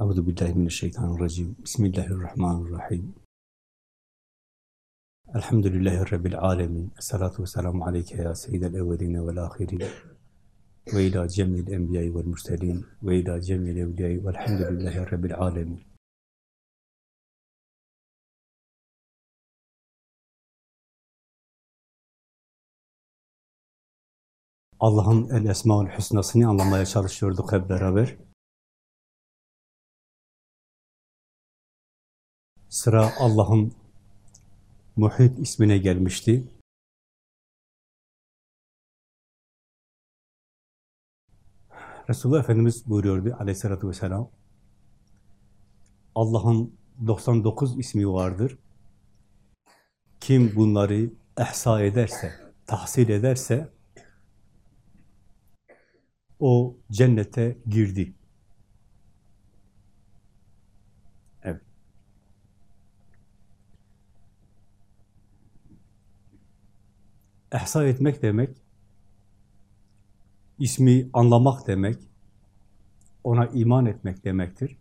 Euzu billahi mineşşeytanirracim. Bismillahirrahmanirrahim. Elhamdülillahi rabbil alamin. Essalatu vesselamu aleyke ya seyyidel evvelin ve'l ahirin. Ve ila cemil enbiya'i ve'l murselin ve ila cemil evliya'i ve'lhamdülillahi rabbil alamin. Allah'ın el esmaül hüsnasını anlamaya çalışıyorduk hep beraber. Sıra Allah'ın Muhit ismine gelmişti. Resulullah Efendimiz buyuruyordu aleyhissalatü vesselam, Allah'ın 99 ismi vardır. Kim bunları ehsa ederse, tahsil ederse, o cennete girdi. Evet. Ehsa etmek demek, ismi anlamak demek, ona iman etmek demektir.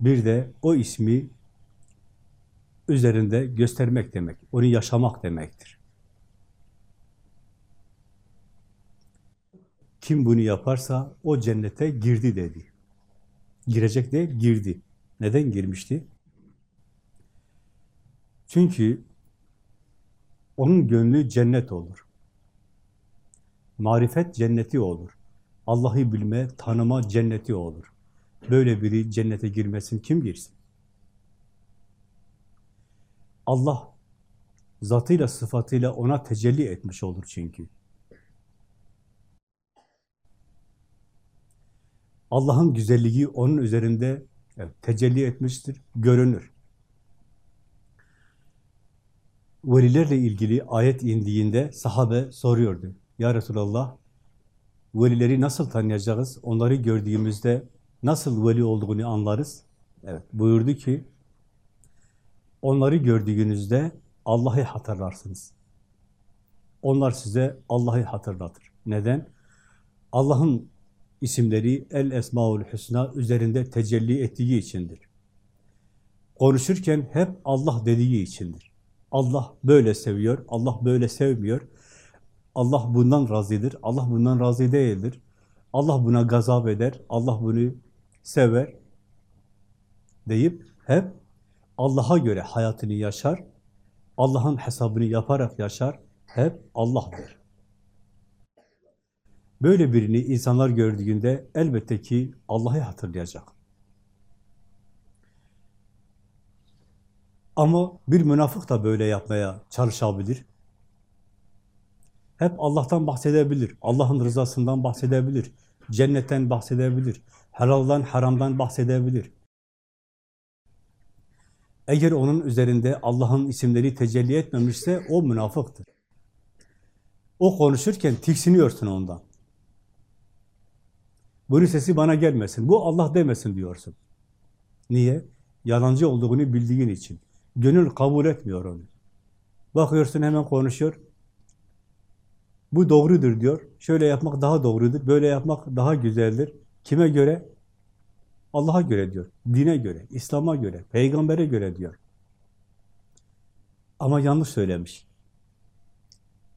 Bir de o ismi üzerinde göstermek demek, onu yaşamak demektir. Kim bunu yaparsa o cennete girdi dedi. Girecek de girdi. Neden girmişti? Çünkü onun gönlü cennet olur. Marifet cenneti olur. Allah'ı bilme, tanıma cenneti olur. Böyle biri cennete girmesin, kim girsin? Allah zatıyla, sıfatıyla ona tecelli etmiş olur çünkü. Allah'ın güzelliği onun üzerinde tecelli etmiştir, görünür. Velilerle ilgili ayet indiğinde sahabe soruyordu. Ya Resulallah, velileri nasıl tanıyacağız? Onları gördüğümüzde nasıl veli olduğunu anlarız? Evet, buyurdu ki, onları gördüğünüzde Allah'ı hatırlarsınız. Onlar size Allah'ı hatırlatır. Neden? Allah'ın isimleri El Esmaül Hüsna üzerinde tecelli ettiği içindir. Konuşurken hep Allah dediği içindir. Allah böyle seviyor, Allah böyle sevmiyor. Allah bundan razıdır, Allah bundan razı değildir. Allah buna gazap eder, Allah bunu sever deyip hep Allah'a göre hayatını yaşar, Allah'ın hesabını yaparak yaşar, hep Allah der. Böyle birini insanlar gördüğünde elbette ki Allah'ı hatırlayacak. Ama bir münafık da böyle yapmaya çalışabilir. Hep Allah'tan bahsedebilir, Allah'ın rızasından bahsedebilir, cennetten bahsedebilir, helaldan, haramdan bahsedebilir. Eğer onun üzerinde Allah'ın isimleri tecelli etmemişse o münafıktır. O konuşurken tiksiniyorsun ondan. Bunun sesi bana gelmesin, bu Allah demesin diyorsun. Niye? Yalancı olduğunu bildiğin için. Gönül kabul etmiyor onu. Bakıyorsun hemen konuşuyor. Bu doğrudur diyor. Şöyle yapmak daha doğrudur, böyle yapmak daha güzeldir. Kime göre? Allah'a göre diyor. Dine göre, İslam'a göre, peygambere göre diyor. Ama yanlış söylemiş.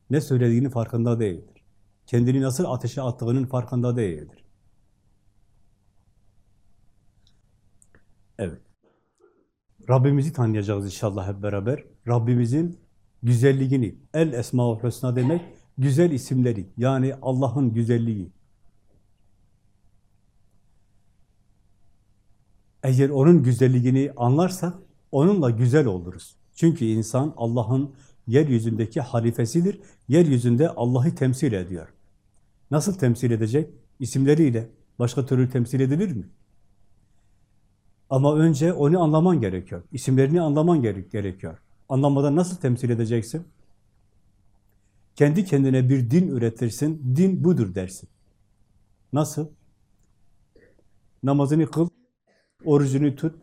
Ne söylediğinin farkında değildir. Kendini nasıl ateşe attığının farkında değildir. Evet. Rabbimizi tanıyacağız inşallah hep beraber. Rabbimizin güzelliğini, El Esma-ül Hüsna demek, güzel isimleri, yani Allah'ın güzelliği. Eğer onun güzelliğini anlarsak, onunla güzel oluruz. Çünkü insan Allah'ın yeryüzündeki halifesidir. Yeryüzünde Allah'ı temsil ediyor. Nasıl temsil edecek? İsimleriyle. Başka türlü temsil edilir mi? Ama önce onu anlaman gerekiyor. İsimlerini anlaman gerekiyor. Anlamadan nasıl temsil edeceksin? Kendi kendine bir din üretirsin, din budur dersin. Nasıl? Namazını kıl, orucunu tut.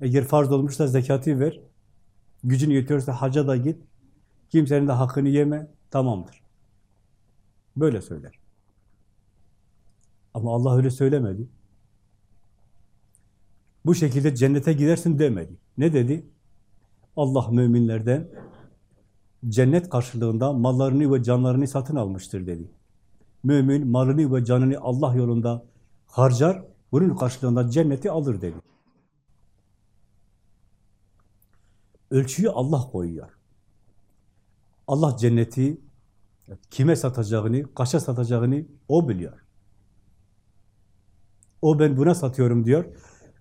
Eğer farz olmuşsa zekatı ver. Gücün yetiyorsa haca da git. Kimsenin de hakkını yeme, tamamdır. Böyle söyler. Ama Allah öyle söylemedi. Bu şekilde cennete gidersin demedi. Ne dedi? Allah müminlerden cennet karşılığında mallarını ve canlarını satın almıştır dedi. Mümin malını ve canını Allah yolunda harcar, bunun karşılığında cenneti alır dedi. Ölçüyü Allah koyuyor. Allah cenneti kime satacağını, kaça satacağını o biliyor. O ben buna satıyorum diyor.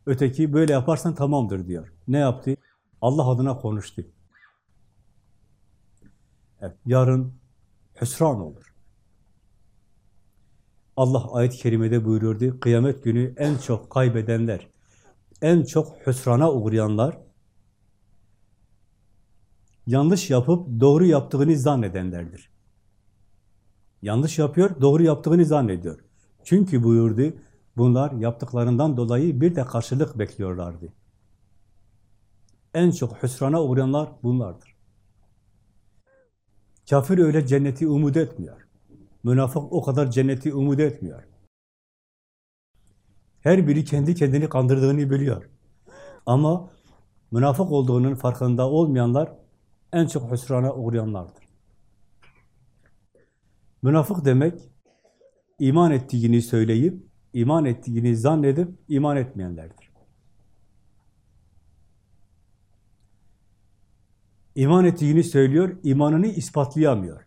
Öteki böyle yaparsan tamamdır diyor. Ne yaptı? Allah adına konuştu. Evet, yarın hüsran olur. Allah ayet-i kerimede buyuruyordu, kıyamet günü en çok kaybedenler, en çok hüsrana uğrayanlar, yanlış yapıp doğru yaptığını zannedenlerdir. Yanlış yapıyor, doğru yaptığını zannediyor. Çünkü buyurdu, bunlar yaptıklarından dolayı bir de karşılık bekliyorlardı. En çok hüsrana uğrayanlar bunlardır. Kafir öyle cenneti umut etmiyor. Münafık o kadar cenneti umut etmiyor. Her biri kendi kendini kandırdığını biliyor. Ama münafık olduğunun farkında olmayanlar en çok hüsrana uğrayanlardır. Münafık demek, iman ettiğini söyleyip, iman ettiğini zannedip, iman etmeyenlerdir. İman ettiğini söylüyor, imanını ispatlayamıyor.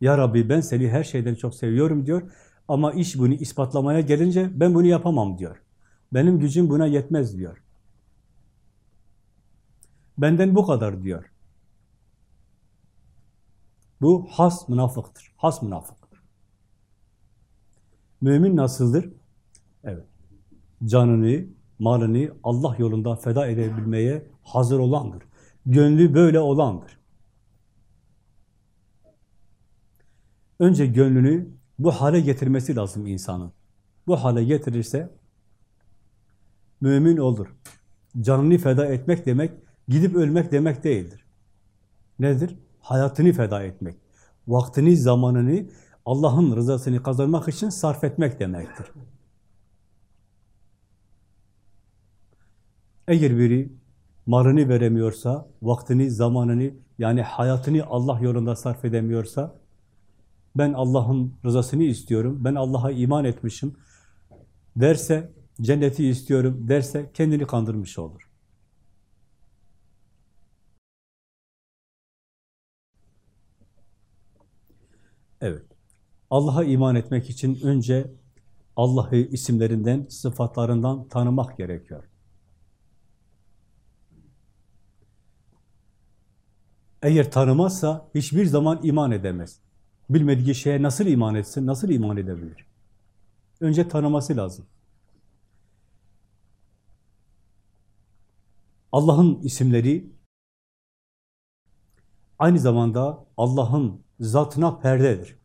Ya Rabbi ben seni her şeyden çok seviyorum diyor ama iş bunu ispatlamaya gelince ben bunu yapamam diyor. Benim gücüm buna yetmez diyor. Benden bu kadar diyor. Bu has münafıktır. Has münafık. Mümin nasıldır? Evet. Canını, malını Allah yolunda feda edebilmeye hazır olandır. Gönlü böyle olandır. Önce gönlünü bu hale getirmesi lazım insanın. Bu hale getirirse mümin olur. Canını feda etmek demek, gidip ölmek demek değildir. Nedir? Hayatını feda etmek. Vaktini, zamanını Allah'ın rızasını kazanmak için sarf etmek demektir. Eğer biri malını veremiyorsa, vaktini, zamanını yani hayatını Allah yolunda sarf edemiyorsa, ben Allah'ın rızasını istiyorum, ben Allah'a iman etmişim derse, cenneti istiyorum derse kendini kandırmış olur. Evet. Allah'a iman etmek için önce Allah'ı isimlerinden, sıfatlarından tanımak gerekiyor. Eğer tanımazsa hiçbir zaman iman edemez. Bilmediği şeye nasıl iman etsin, nasıl iman edebilir? Önce tanıması lazım. Allah'ın isimleri aynı zamanda Allah'ın zatına perdedir.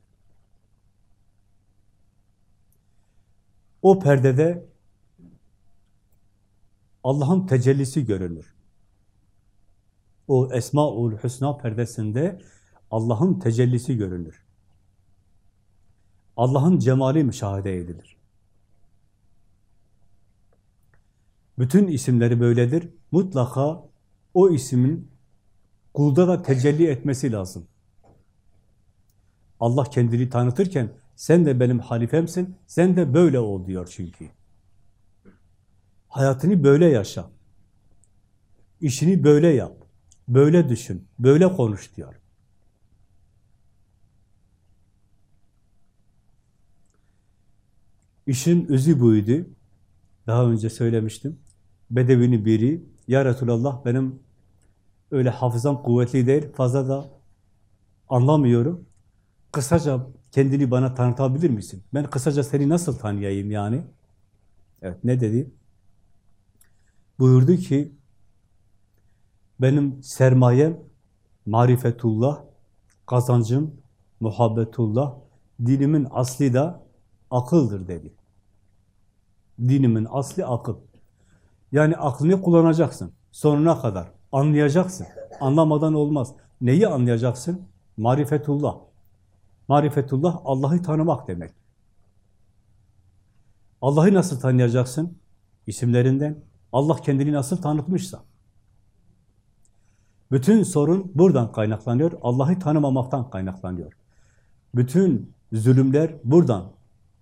O perdede Allah'ın tecellisi görünür. O Esmaül Hüsna perdesinde Allah'ın tecellisi görünür. Allah'ın cemali müşahede edilir. Bütün isimleri böyledir. Mutlaka o ismin kulda da tecelli etmesi lazım. Allah kendini tanıtırken sen de benim halifemsin, sen de böyle ol diyor çünkü. Hayatını böyle yaşa. İşini böyle yap. Böyle düşün, böyle konuş diyor. İşin özü buydu. Daha önce söylemiştim. Bedevinin biri, Ya Resulallah benim öyle hafızam kuvvetli değil, fazla da anlamıyorum. Kısaca kendini bana tanıtabilir misin? Ben kısaca seni nasıl tanıyayım yani? Evet, ne dedi? Buyurdu ki, benim sermayem marifetullah, kazancım muhabbetullah, dinimin asli da akıldır dedi. Dinimin asli akıl. Yani aklını kullanacaksın sonuna kadar. Anlayacaksın. Anlamadan olmaz. Neyi anlayacaksın? Marifetullah. Marifetullah Allah'ı tanımak demek. Allah'ı nasıl tanıyacaksın? İsimlerinden. Allah kendini nasıl tanıtmışsa. Bütün sorun buradan kaynaklanıyor. Allah'ı tanımamaktan kaynaklanıyor. Bütün zulümler buradan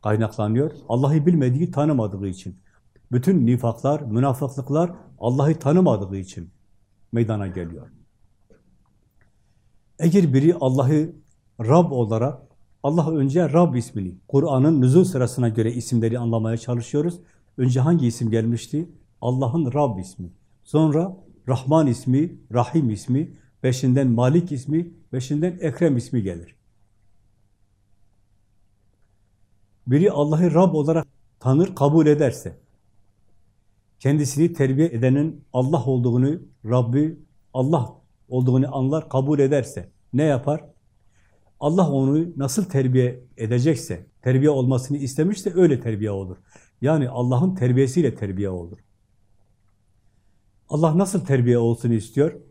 kaynaklanıyor. Allah'ı bilmediği, tanımadığı için. Bütün nifaklar, münafıklıklar Allah'ı tanımadığı için meydana geliyor. Eğer biri Allah'ı Rab olarak, Allah önce Rab ismini, Kur'an'ın nüzul sırasına göre isimleri anlamaya çalışıyoruz. Önce hangi isim gelmişti? Allah'ın Rab ismi. Sonra Rahman ismi, Rahim ismi, peşinden Malik ismi, peşinden Ekrem ismi gelir. Biri Allah'ı Rab olarak tanır, kabul ederse, kendisini terbiye edenin Allah olduğunu, Rabbi Allah olduğunu anlar, kabul ederse ne yapar? Allah onu nasıl terbiye edecekse, terbiye olmasını istemişse öyle terbiye olur. Yani Allah'ın terbiyesiyle terbiye olur. Allah nasıl terbiye olsun istiyor?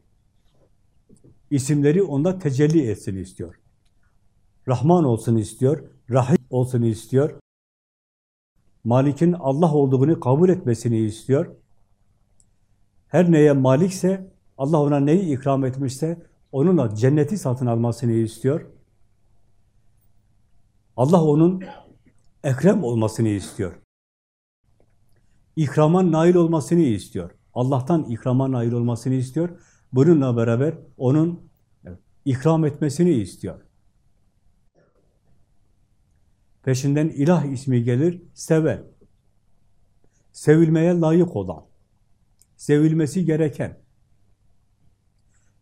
İsimleri onda tecelli etsin istiyor. Rahman olsun istiyor, Rahim olsun istiyor. Malik'in Allah olduğunu kabul etmesini istiyor. Her neye malikse, Allah ona neyi ikram etmişse, onunla cenneti satın almasını istiyor. Allah onun ekrem olmasını istiyor. İkrama nail olmasını istiyor. Allah'tan ikrama nail olmasını istiyor. Bununla beraber onun ikram etmesini istiyor. Peşinden ilah ismi gelir, sever. Sevilmeye layık olan, sevilmesi gereken,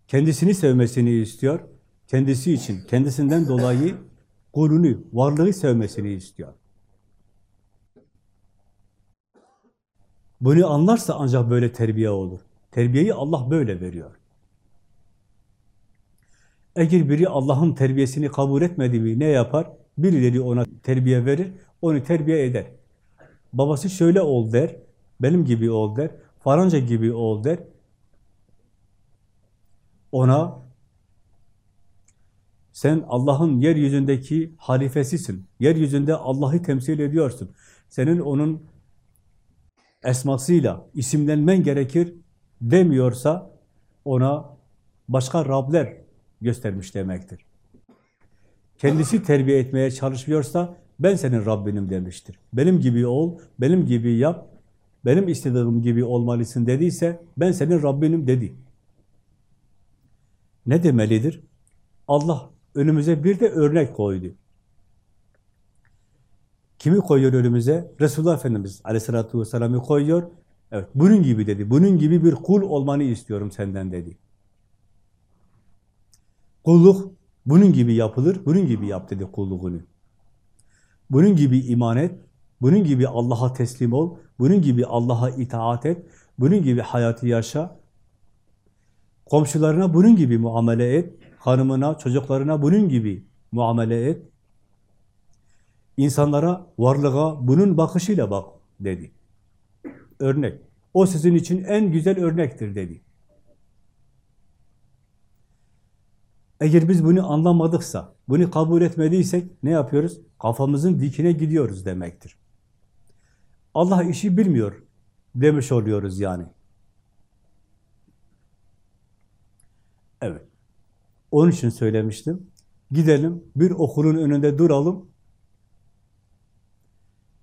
kendisini sevmesini istiyor, kendisi için, kendisinden dolayı kulunu, varlığı sevmesini istiyor. Bunu anlarsa ancak böyle terbiye olur. Terbiyeyi Allah böyle veriyor. Eğer biri Allah'ın terbiyesini kabul etmediği ne yapar? Birileri ona terbiye verir, onu terbiye eder. Babası şöyle ol der, benim gibi ol der, faranca gibi ol der. Ona sen Allah'ın yeryüzündeki halifesisin. Yeryüzünde Allah'ı temsil ediyorsun. Senin onun esmasıyla isimlenmen gerekir demiyorsa ona başka Rabler göstermiş demektir. Kendisi terbiye etmeye çalışmıyorsa ben senin Rabbinim demiştir. Benim gibi ol, benim gibi yap, benim istediğim gibi olmalısın dediyse ben senin Rabbinim dedi. Ne demelidir? Allah önümüze bir de örnek koydu. Kimi koyuyor önümüze? Resulullah Efendimiz aleyhissalatü vesselam'ı koyuyor. Evet, bunun gibi dedi. Bunun gibi bir kul olmanı istiyorum senden dedi. Kulluk bunun gibi yapılır, bunun gibi yap dedi kulluğunu. Bunun gibi iman et, bunun gibi Allah'a teslim ol, bunun gibi Allah'a itaat et, bunun gibi hayatı yaşa. Komşularına bunun gibi muamele et, hanımına, çocuklarına bunun gibi muamele et. İnsanlara, varlığa bunun bakışıyla bak dedi. Örnek. O sizin için en güzel örnektir dedi. Eğer biz bunu anlamadıksa, bunu kabul etmediysek ne yapıyoruz? Kafamızın dikine gidiyoruz demektir. Allah işi bilmiyor demiş oluyoruz yani. Evet. Onun için söylemiştim. Gidelim, bir okulun önünde duralım.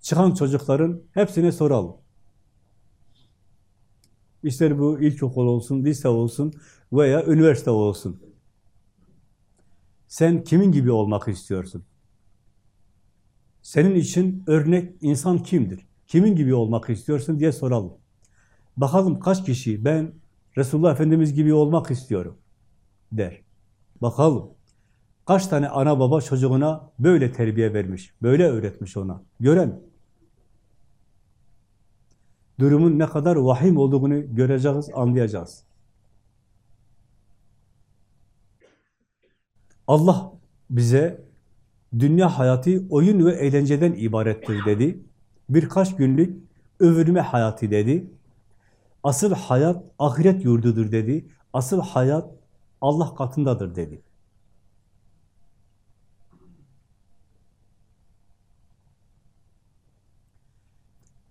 Çıkan çocukların hepsine soralım. İster bu ilkokul olsun, lise olsun veya üniversite olsun. Sen kimin gibi olmak istiyorsun? Senin için örnek insan kimdir? Kimin gibi olmak istiyorsun diye soralım. Bakalım kaç kişi ben Resulullah Efendimiz gibi olmak istiyorum der. Bakalım. Kaç tane ana baba çocuğuna böyle terbiye vermiş, böyle öğretmiş ona. Gören. Durumun ne kadar vahim olduğunu göreceğiz, anlayacağız. Allah bize dünya hayatı oyun ve eğlenceden ibarettir dedi. Birkaç günlük övülme hayatı dedi. Asıl hayat ahiret yurdudur dedi. Asıl hayat Allah katındadır dedi.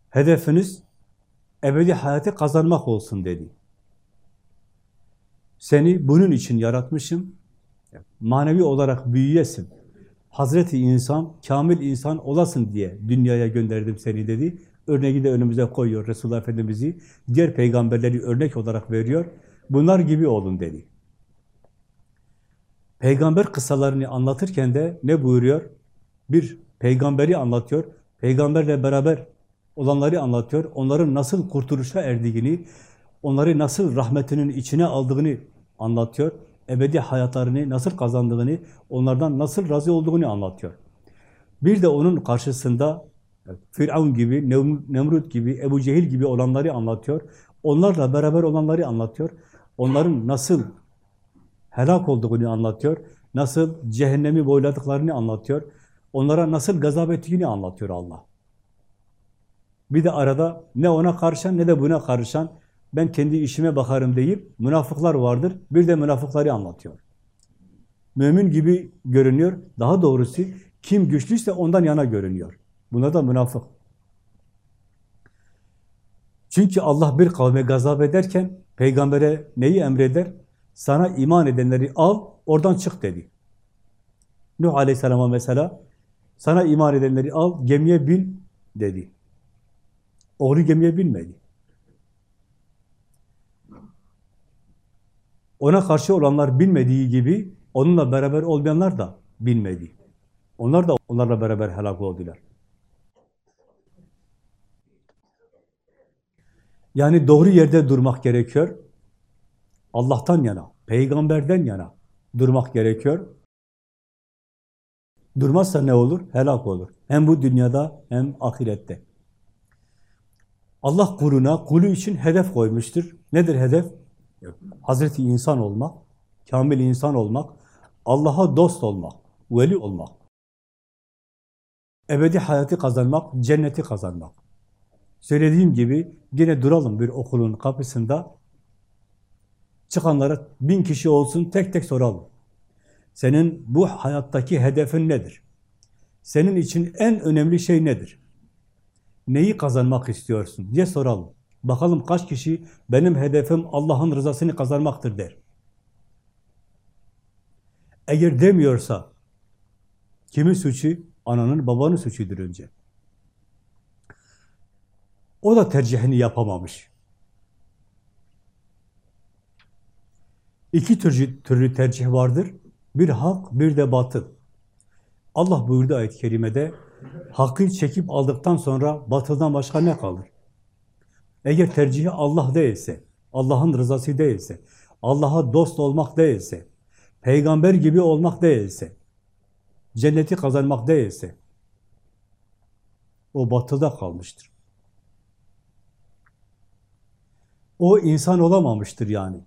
Hedefiniz ebedi hayatı kazanmak olsun dedi. Seni bunun için yaratmışım. Manevi olarak büyüyesin. Hazreti insan, kamil insan olasın diye dünyaya gönderdim seni dedi. Örneği de önümüze koyuyor Resulullah Efendimiz'i. Diğer peygamberleri örnek olarak veriyor. Bunlar gibi olun dedi. Peygamber kıssalarını anlatırken de ne buyuruyor? Bir, peygamberi anlatıyor. Peygamberle beraber olanları anlatıyor. Onların nasıl kurtuluşa erdiğini, onları nasıl rahmetinin içine aldığını anlatıyor. Ebedi hayatlarını nasıl kazandığını, onlardan nasıl razı olduğunu anlatıyor. Bir de onun karşısında Firavun gibi, Nemrut gibi, Ebu Cehil gibi olanları anlatıyor. Onlarla beraber olanları anlatıyor. Onların nasıl helak olduğunu anlatıyor. Nasıl cehennemi boyladıklarını anlatıyor. Onlara nasıl gazap ettiğini anlatıyor Allah. Bir de arada ne ona karışan ne de buna karışan ben kendi işime bakarım deyip münafıklar vardır. Bir de münafıkları anlatıyor. Mümin gibi görünüyor. Daha doğrusu kim güçlüyse ondan yana görünüyor. Buna da münafık. Çünkü Allah bir kavme gazap ederken peygambere neyi emreder? Sana iman edenleri al, oradan çık dedi. Nuh Aleyhisselam'a mesela sana iman edenleri al, gemiye bin dedi. Oğlu gemiye binmedi. Ona karşı olanlar bilmediği gibi onunla beraber olmayanlar da bilmedi. Onlar da onlarla beraber helak oldular. Yani doğru yerde durmak gerekiyor. Allah'tan yana, peygamberden yana durmak gerekiyor. Durmazsa ne olur? Helak olur. Hem bu dünyada hem ahirette. Allah kuluna, kulu için hedef koymuştur. Nedir hedef? Hazreti insan olmak, kamil insan olmak, Allah'a dost olmak, veli olmak. Ebedi hayatı kazanmak, cenneti kazanmak. Söylediğim gibi yine duralım bir okulun kapısında. Çıkanlara bin kişi olsun tek tek soralım. Senin bu hayattaki hedefin nedir? Senin için en önemli şey nedir? Neyi kazanmak istiyorsun diye soralım. Bakalım kaç kişi benim hedefim Allah'ın rızasını kazanmaktır der. Eğer demiyorsa kimin suçu? Ananın, babanın suçudur önce. O da tercihini yapamamış. İki türlü, türlü tercih vardır. Bir hak, bir de batıl. Allah buyurdu ayet-i kerimede, hakkı çekip aldıktan sonra batıldan başka ne kalır? Eğer tercihi Allah değilse, Allah'ın rızası değilse, Allah'a dost olmak değilse, peygamber gibi olmak değilse, cenneti kazanmak değilse, o batılda kalmıştır. O insan olamamıştır yani.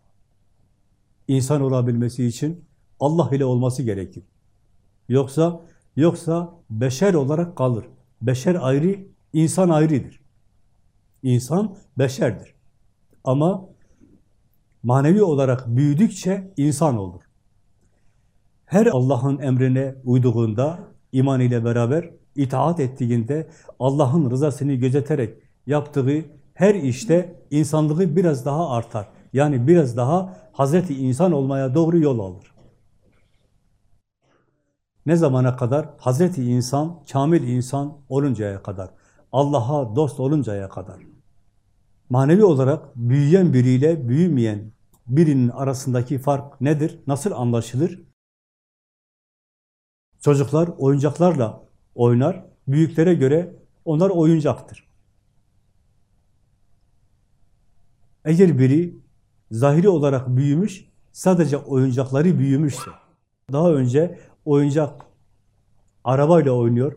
İnsan olabilmesi için Allah ile olması gerekir. Yoksa yoksa beşer olarak kalır. Beşer ayrı, insan ayrıdır. İnsan beşerdir. Ama manevi olarak büyüdükçe insan olur. Her Allah'ın emrine uyduğunda, iman ile beraber itaat ettiğinde, Allah'ın rızasını gözeterek yaptığı her işte insanlığı biraz daha artar. Yani biraz daha Hazreti insan olmaya doğru yol alır. Ne zamana kadar? Hazreti insan, kamil insan oluncaya kadar. Allah'a dost oluncaya kadar. Manevi olarak büyüyen biriyle büyümeyen birinin arasındaki fark nedir? Nasıl anlaşılır? Çocuklar oyuncaklarla oynar. Büyüklere göre onlar oyuncaktır. Eğer biri zahiri olarak büyümüş, sadece oyuncakları büyümüşse, daha önce oyuncak arabayla oynuyor,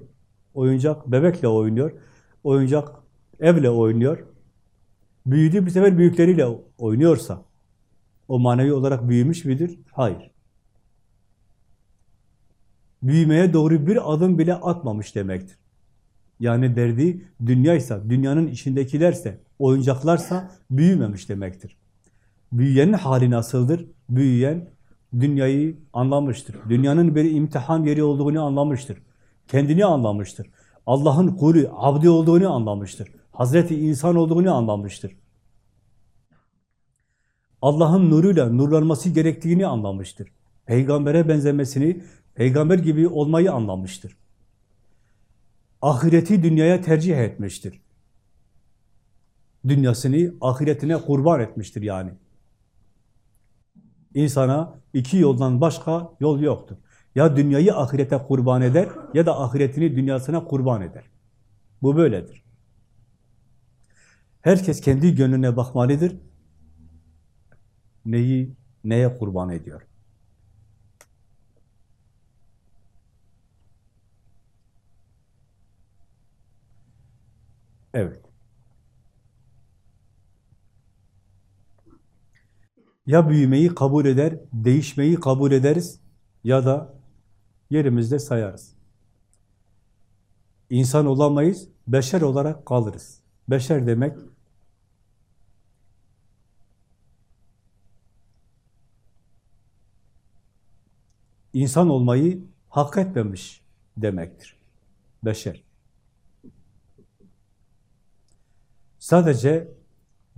oyuncak bebekle oynuyor, oyuncak evle oynuyor, büyüdü bir sefer büyükleriyle oynuyorsa, o manevi olarak büyümüş müdür? Hayır. Büyümeye doğru bir adım bile atmamış demektir. Yani derdi dünyaysa, dünyanın içindekilerse, oyuncaklarsa büyümemiş demektir. Büyüyenin hali nasıldır? Büyüyen dünyayı anlamıştır. Dünyanın bir imtihan yeri olduğunu anlamıştır. Kendini anlamıştır. Allah'ın kulü, abdi olduğunu anlamıştır. Hazreti insan olduğunu anlamıştır. Allah'ın nuruyla nurlanması gerektiğini anlamıştır. Peygambere benzemesini, peygamber gibi olmayı anlamıştır. Ahireti dünyaya tercih etmiştir. Dünyasını ahiretine kurban etmiştir yani. İnsana iki yoldan başka yol yoktur. Ya dünyayı ahirete kurban eder ya da ahiretini dünyasına kurban eder. Bu böyledir. Herkes kendi gönlüne bakmalıdır. Neyi neye kurban ediyor? Evet. Ya büyümeyi kabul eder, değişmeyi kabul ederiz ya da yerimizde sayarız. İnsan olamayız, beşer olarak kalırız. Beşer demek insan olmayı hak etmemiş demektir. Beşer. Sadece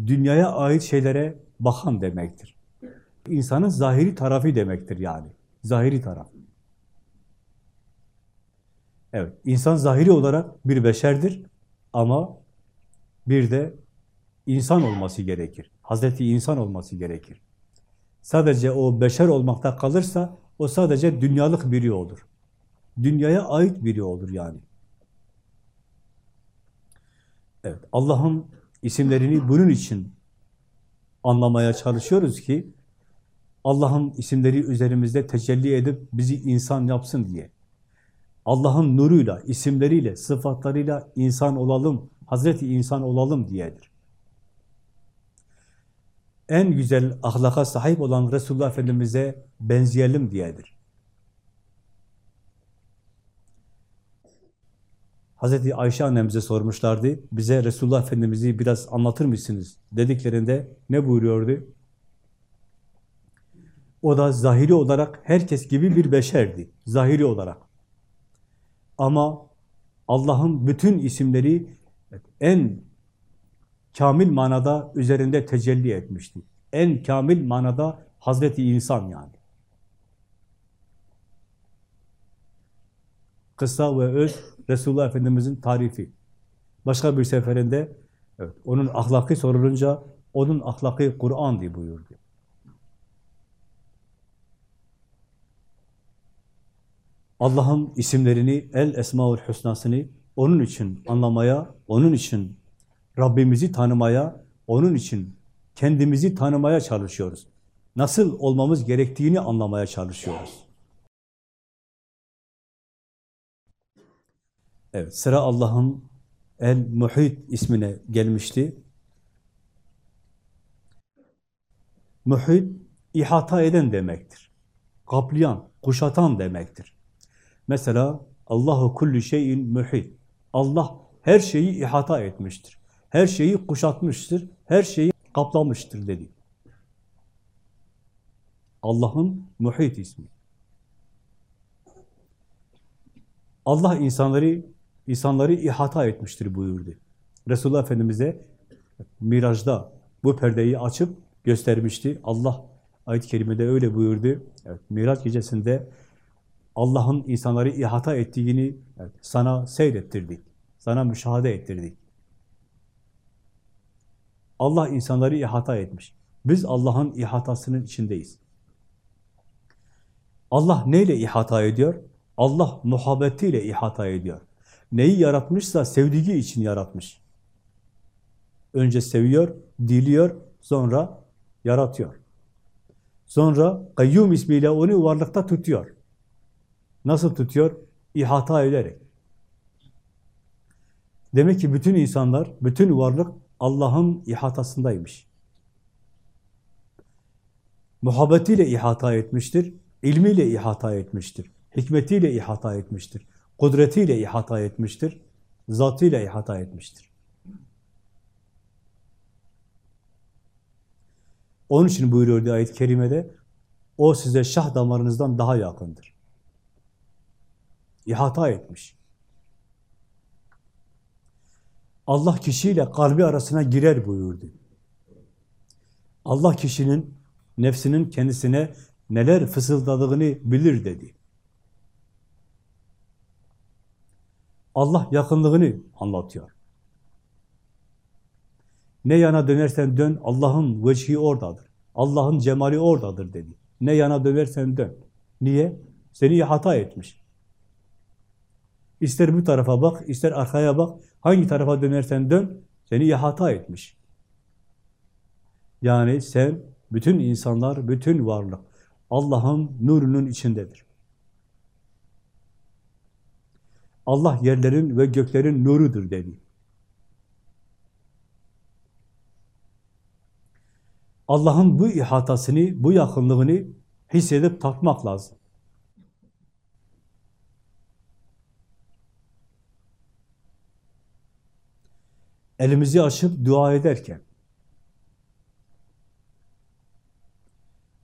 dünyaya ait şeylere bakan demektir. İnsanın zahiri tarafı demektir yani. Zahiri taraf. Evet, insan zahiri olarak bir beşerdir ama bir de insan olması gerekir. Hazreti insan olması gerekir. Sadece o beşer olmakta kalırsa o sadece dünyalık biri olur. Dünyaya ait biri olur yani. Evet, Allah'ın isimlerini bunun için anlamaya çalışıyoruz ki Allah'ın isimleri üzerimizde tecelli edip bizi insan yapsın diye. Allah'ın nuruyla, isimleriyle, sıfatlarıyla insan olalım, Hazreti insan olalım diyedir. En güzel ahlaka sahip olan Resulullah Efendimiz'e benzeyelim diyedir. Hazreti Ayşe annemize sormuşlardı, bize Resulullah Efendimiz'i biraz anlatır mısınız dediklerinde ne buyuruyordu? O da zahiri olarak herkes gibi bir beşerdi, zahiri olarak. Ama Allah'ın bütün isimleri en kamil manada üzerinde tecelli etmişti. En kamil manada Hazreti insan yani. Kısa ve öz Resulullah Efendimiz'in tarifi. Başka bir seferinde evet, onun ahlakı sorulunca onun ahlakı Kur'an diye buyurdu. Allah'ın isimlerini, El Esmaül Hüsna'sını onun için anlamaya, onun için Rabbimizi tanımaya, onun için kendimizi tanımaya çalışıyoruz. Nasıl olmamız gerektiğini anlamaya çalışıyoruz. Evet, sıra Allah'ın El-Muhit ismine gelmişti. Muhit, ihata eden demektir. Kaplayan, kuşatan demektir. Mesela Allahu kulli şeyin muhit. Allah her şeyi ihata etmiştir. Her şeyi kuşatmıştır. Her şeyi kaplamıştır dedi. Allah'ın muhit ismi. Allah insanları insanları ihata etmiştir buyurdu. Resulullah Efendimiz'e Miraç'ta bu perdeyi açıp göstermişti. Allah ayet-i kerimede öyle buyurdu. Evet, Miraç gecesinde Allah'ın insanları ihata ettiğini sana seyrettirdik. Sana müşahede ettirdik. Allah insanları ihata etmiş. Biz Allah'ın ihatasının içindeyiz. Allah neyle ihata ediyor? Allah muhabbetiyle ihata ediyor. Neyi yaratmışsa sevdiği için yaratmış. Önce seviyor, diliyor, sonra yaratıyor. Sonra kayyum ismiyle onu varlıkta tutuyor. Nasıl tutuyor? İhata ederek. Demek ki bütün insanlar, bütün varlık Allah'ın ihatasındaymış. Muhabbetiyle ihata etmiştir, ilmiyle ihata etmiştir, hikmetiyle ihata etmiştir, kudretiyle ihata etmiştir, zatıyla ihata etmiştir. Onun için buyuruyor ayet-i kerimede, o size şah damarınızdan daha yakındır. İhata etmiş. Allah kişiyle kalbi arasına girer buyurdu. Allah kişinin nefsinin kendisine neler fısıldadığını bilir dedi. Allah yakınlığını anlatıyor. Ne yana dönersen dön, Allah'ın vecihi oradadır. Allah'ın cemali oradadır dedi. Ne yana dönersen dön. Niye? Seni hata etmiş. İster bu tarafa bak, ister arkaya bak. Hangi tarafa dönersen dön, seni hata etmiş. Yani sen, bütün insanlar, bütün varlık Allah'ın nurunun içindedir. Allah yerlerin ve göklerin nurudur dedi. Allah'ın bu ihatasını, bu yakınlığını hissedip tatmak lazım. Elimizi açıp dua ederken,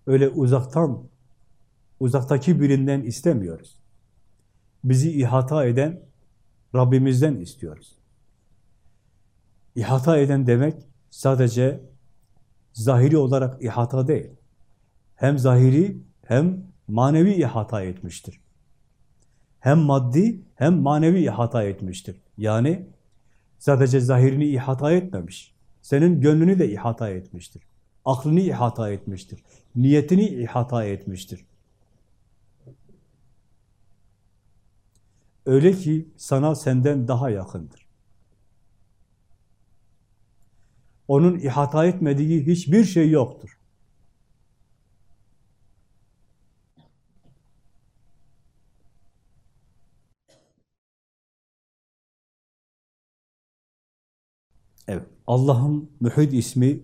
öyle uzaktan, uzaktaki birinden istemiyoruz. Bizi ihata eden Rabbimizden istiyoruz. İhata eden demek sadece zahiri olarak ihata değil. Hem zahiri hem manevi ihata etmiştir. Hem maddi hem manevi ihata etmiştir. Yani sadece zahirini ihata etmemiş. Senin gönlünü de ihata etmiştir. Aklını ihata etmiştir. Niyetini ihata etmiştir. Öyle ki sana senden daha yakındır. Onun ihata etmediği hiçbir şey yoktur. Evet, Allah'ın mühid ismi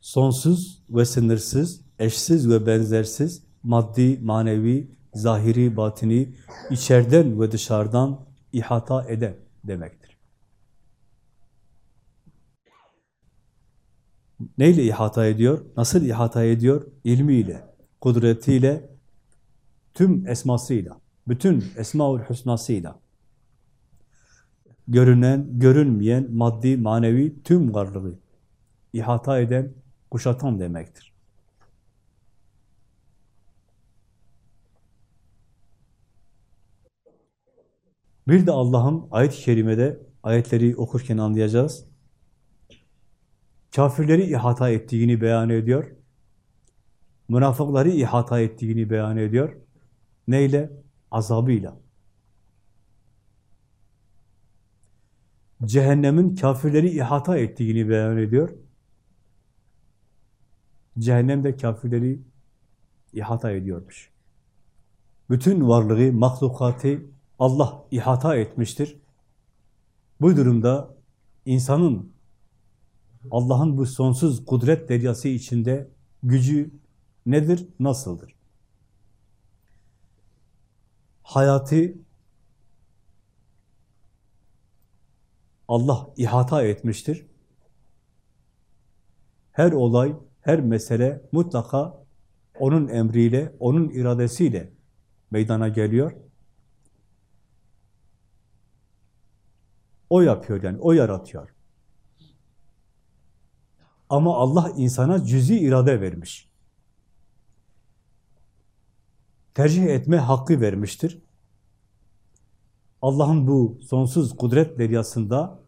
sonsuz ve sınırsız, eşsiz ve benzersiz, maddi, manevi, zahiri, batini, içeriden ve dışarıdan ihata eden demektir. Neyle ihata ediyor? Nasıl ihata ediyor? İlmiyle, kudretiyle, tüm esmasıyla, bütün Esmaül Hüsnasıyla. Görünen, görünmeyen, maddi, manevi tüm varlığı ihata eden, kuşatan demektir. Bir de Allah'ın ayet-i kerimede, ayetleri okurken anlayacağız. Kafirleri ihata ettiğini beyan ediyor. Münafıkları ihata ettiğini beyan ediyor. Neyle? Azabıyla. Cehennemin kafirleri ihata ettiğini beyan ediyor. Cehennem de kafirleri ihata ediyormuş. Bütün varlığı, mahlukatı Allah ihata etmiştir. Bu durumda insanın Allah'ın bu sonsuz kudret deryası içinde gücü nedir, nasıldır? Hayatı Allah ihata etmiştir. Her olay, her mesele mutlaka onun emriyle, onun iradesiyle meydana geliyor. O yapıyor yani, o yaratıyor. Ama Allah insana cüzi irade vermiş. Tercih etme hakkı vermiştir. Allah'ın bu sonsuz kudret deryasında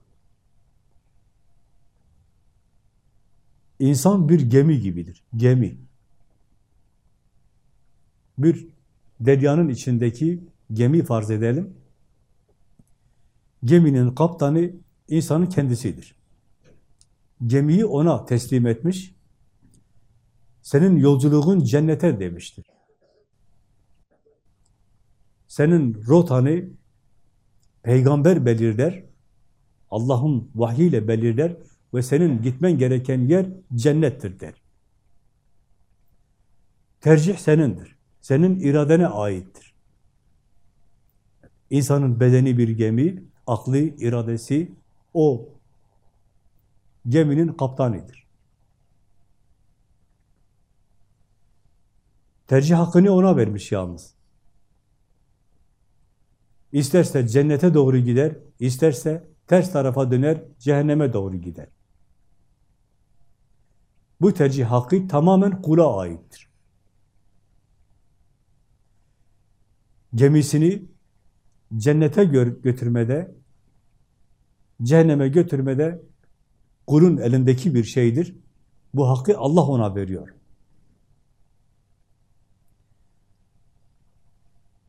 insan bir gemi gibidir. Gemi. Bir deryanın içindeki gemi farz edelim. Geminin kaptanı insanın kendisidir. Gemiyi ona teslim etmiş. Senin yolculuğun cennete demiştir. Senin rotanı peygamber belirler, Allah'ın vahyiyle belirler ve senin gitmen gereken yer cennettir der. Tercih senindir. Senin iradene aittir. İnsanın bedeni bir gemi, aklı, iradesi o geminin kaptanıdır. Tercih hakkını ona vermiş yalnız. İsterse cennete doğru gider, isterse ters tarafa döner, cehenneme doğru gider. Bu tercih hakkı tamamen kula aittir. Gemisini cennete götürmede, cehenneme götürmede kulun elindeki bir şeydir. Bu hakkı Allah ona veriyor.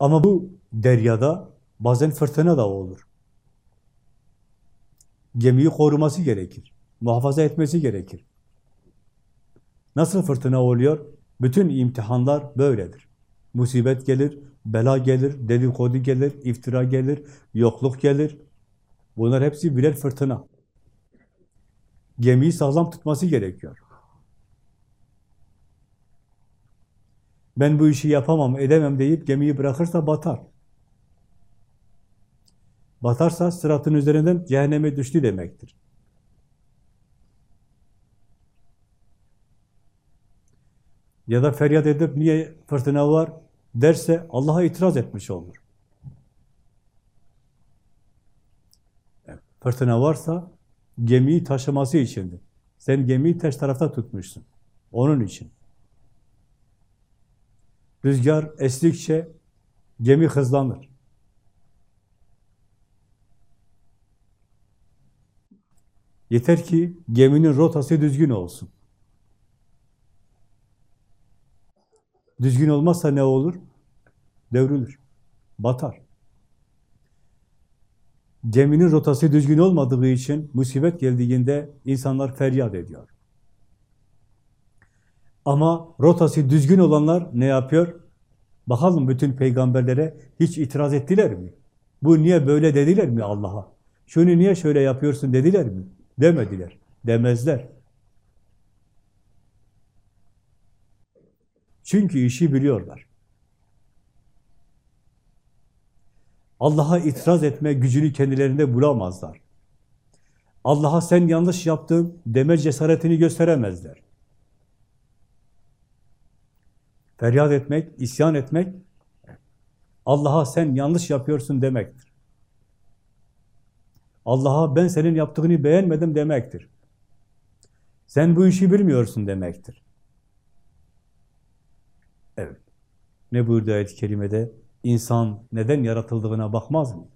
Ama bu deryada bazen fırtına da olur. Gemiyi koruması gerekir. Muhafaza etmesi gerekir. Nasıl fırtına oluyor? Bütün imtihanlar böyledir. Musibet gelir, bela gelir, dedikodu gelir, iftira gelir, yokluk gelir. Bunlar hepsi birer fırtına. Gemiyi sağlam tutması gerekiyor. Ben bu işi yapamam, edemem deyip gemiyi bırakırsa batar. Batarsa sıratın üzerinden cehenneme düştü demektir. Ya da feryat edip niye fırtına var derse Allah'a itiraz etmiş olur. Fırtına varsa gemiyi taşıması içindir. Sen gemiyi ters tarafta tutmuşsun. Onun için. Rüzgar estikçe gemi hızlanır. Yeter ki geminin rotası düzgün olsun. Düzgün olmazsa ne olur? Devrilir, batar. Geminin rotası düzgün olmadığı için musibet geldiğinde insanlar feryat ediyor. Ama rotası düzgün olanlar ne yapıyor? Bakalım bütün peygamberlere hiç itiraz ettiler mi? Bu niye böyle dediler mi Allah'a? Şunu niye şöyle yapıyorsun dediler mi? Demediler. Demezler. Çünkü işi biliyorlar. Allah'a itiraz etme gücünü kendilerinde bulamazlar. Allah'a sen yanlış yaptın deme cesaretini gösteremezler. Feryat etmek, isyan etmek, Allah'a sen yanlış yapıyorsun demektir. Allah'a ben senin yaptığını beğenmedim demektir. Sen bu işi bilmiyorsun demektir. Evet. Ne buyurdu ayet-i kerimede? İnsan neden yaratıldığına bakmaz mı?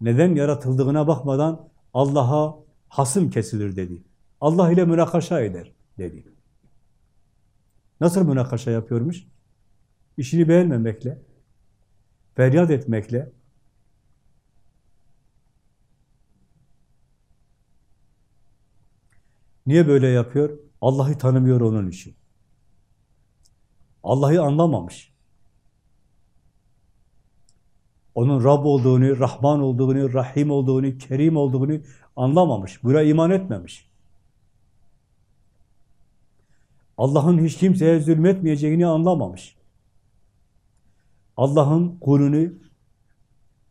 Neden yaratıldığına bakmadan Allah'a hasım kesilir dedi. Allah ile münakaşa eder dedi. Nasıl münakaşa yapıyormuş? İşini beğenmemekle, feryat etmekle, Niye böyle yapıyor? Allah'ı tanımıyor onun için. Allah'ı anlamamış. Onun Rab olduğunu, Rahman olduğunu, Rahim olduğunu, Kerim olduğunu anlamamış. Buraya iman etmemiş. Allah'ın hiç kimseye zulmetmeyeceğini anlamamış. Allah'ın kulunu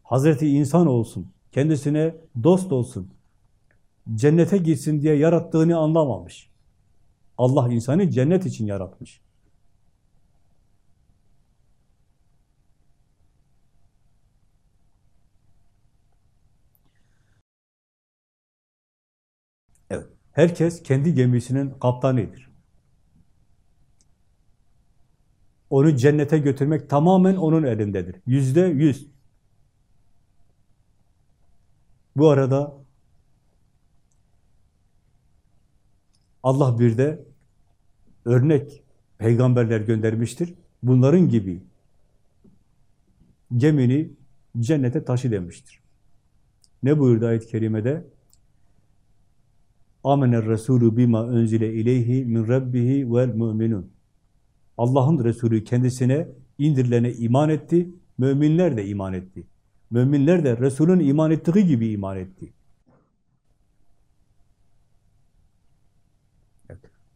Hazreti insan olsun, kendisine dost olsun, cennete gitsin diye yarattığını anlamamış. Allah insanı cennet için yaratmış. Evet, herkes kendi gemisinin kaptanıdır. Onu cennete götürmek tamamen onun elindedir. Yüzde yüz. Bu arada Allah bir de örnek peygamberler göndermiştir. Bunların gibi gemini cennete taşı demiştir. Ne buyurdu ayet-i kerimede? Amener Resulü bima önzile ileyhi min rabbihi vel mu'minun. Allah'ın Resulü kendisine indirilene iman etti, müminler de iman etti. Müminler de Resul'ün iman ettiği gibi iman etti.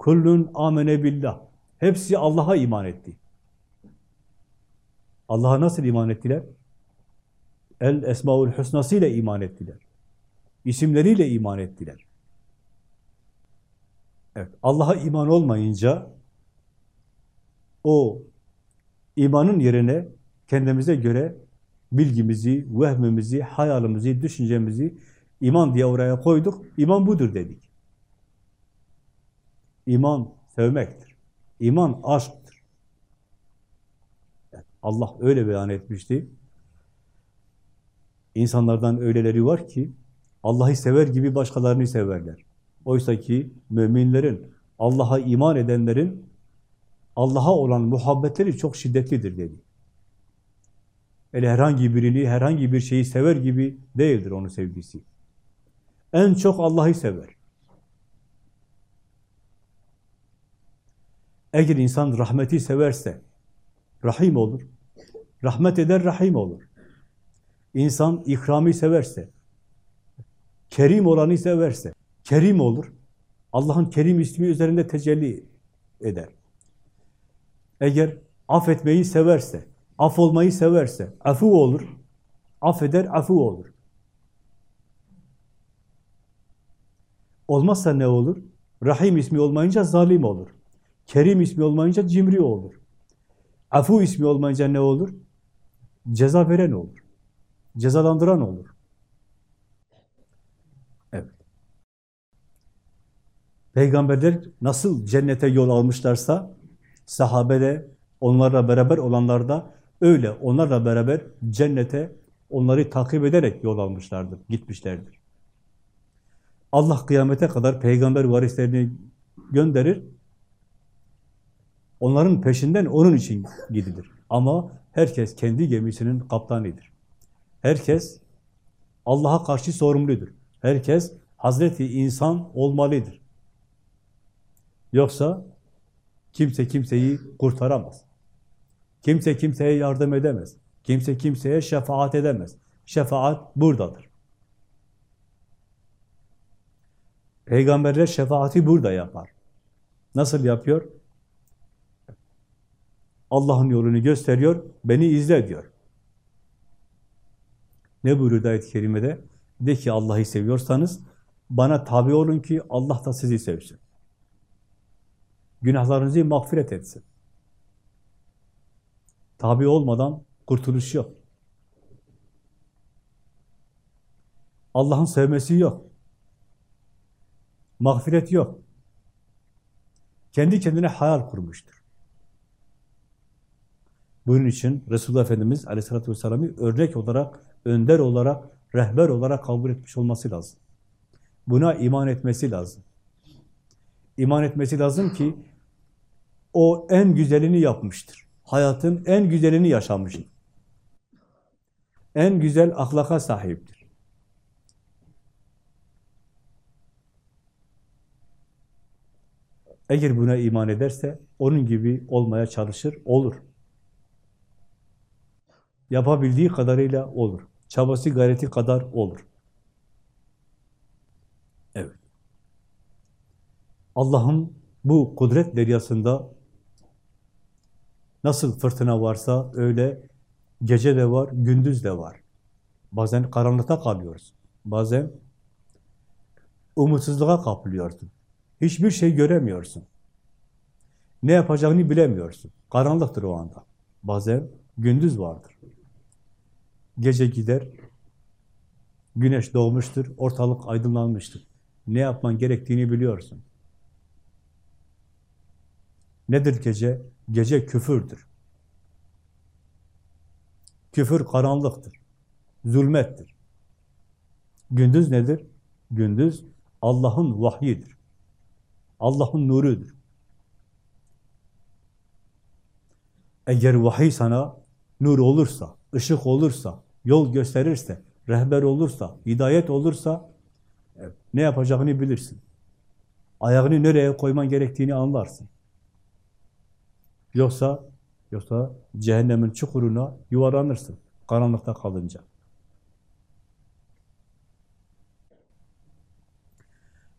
Kullun amene billah. Hepsi Allah'a iman etti. Allah'a nasıl iman ettiler? El Esmaül Hüsnası ile iman ettiler. İsimleriyle iman ettiler. Evet, Allah'a iman olmayınca o imanın yerine kendimize göre bilgimizi, vehmimizi, hayalimizi, düşüncemizi iman diye oraya koyduk. İman budur dedik. İman sevmektir. İman aşktır. Allah öyle beyan etmişti. İnsanlardan öyleleri var ki Allah'ı sever gibi başkalarını severler. Oysa ki müminlerin, Allah'a iman edenlerin Allah'a olan muhabbetleri çok şiddetlidir dedi. Öyle herhangi birini, herhangi bir şeyi sever gibi değildir onu sevgisi. En çok Allah'ı sever. Eğer insan rahmeti severse, rahim olur. Rahmet eder, rahim olur. İnsan ikrami severse, kerim olanı severse, kerim olur. Allah'ın kerim ismi üzerinde tecelli eder. Eğer affetmeyi severse, af olmayı severse, afu olur. Affeder, afu olur. Olmazsa ne olur? Rahim ismi olmayınca zalim olur. Kerim ismi olmayınca cimri olur. Afu ismi olmayınca ne olur? Ceza veren olur. Cezalandıran olur. Evet. Peygamberler nasıl cennete yol almışlarsa sahabe de onlarla beraber olanlar da öyle onlarla beraber cennete onları takip ederek yol almışlardır, gitmişlerdir. Allah kıyamete kadar peygamber varislerini gönderir. Onların peşinden onun için gidilir. Ama herkes kendi gemisinin kaptanıdır. Herkes Allah'a karşı sorumludur. Herkes Hazreti insan olmalıdır. Yoksa kimse kimseyi kurtaramaz. Kimse kimseye yardım edemez. Kimse kimseye şefaat edemez. Şefaat buradadır. Peygamberler şefaati burada yapar. Nasıl yapıyor? Allah'ın yolunu gösteriyor, beni izle diyor. Ne buyuruyor ayet-i kerimede? De ki Allah'ı seviyorsanız bana tabi olun ki Allah da sizi sevsin. Günahlarınızı mağfiret etsin. Tabi olmadan kurtuluş yok. Allah'ın sevmesi yok. Mağfiret yok. Kendi kendine hayal kurmuştur. Bunun için Resulullah Efendimiz Aleyhisselatü Vesselam'ı örnek olarak, önder olarak, rehber olarak kabul etmiş olması lazım. Buna iman etmesi lazım. İman etmesi lazım ki o en güzelini yapmıştır. Hayatın en güzelini yaşamıştır. En güzel ahlaka sahiptir. Eğer buna iman ederse onun gibi olmaya çalışır, olur. Yapabildiği kadarıyla olur. Çabası, gayreti kadar olur. Evet. Allah'ın bu kudret deryasında nasıl fırtına varsa öyle gece de var, gündüz de var. Bazen karanlıkta kalıyoruz. Bazen umutsuzluğa kapılıyorsun. Hiçbir şey göremiyorsun. Ne yapacağını bilemiyorsun. Karanlıktır o anda. Bazen gündüz vardır. Gece gider, güneş doğmuştur, ortalık aydınlanmıştır. Ne yapman gerektiğini biliyorsun. Nedir gece? Gece küfürdür. Küfür karanlıktır. Zulmettir. Gündüz nedir? Gündüz Allah'ın vahyidir. Allah'ın nurudur. Eğer vahiy sana nur olursa, ışık olursa, yol gösterirse, rehber olursa, hidayet olursa ne yapacağını bilirsin. Ayağını nereye koyman gerektiğini anlarsın. Yoksa yoksa cehennemin çukuruna yuvarlanırsın karanlıkta kalınca.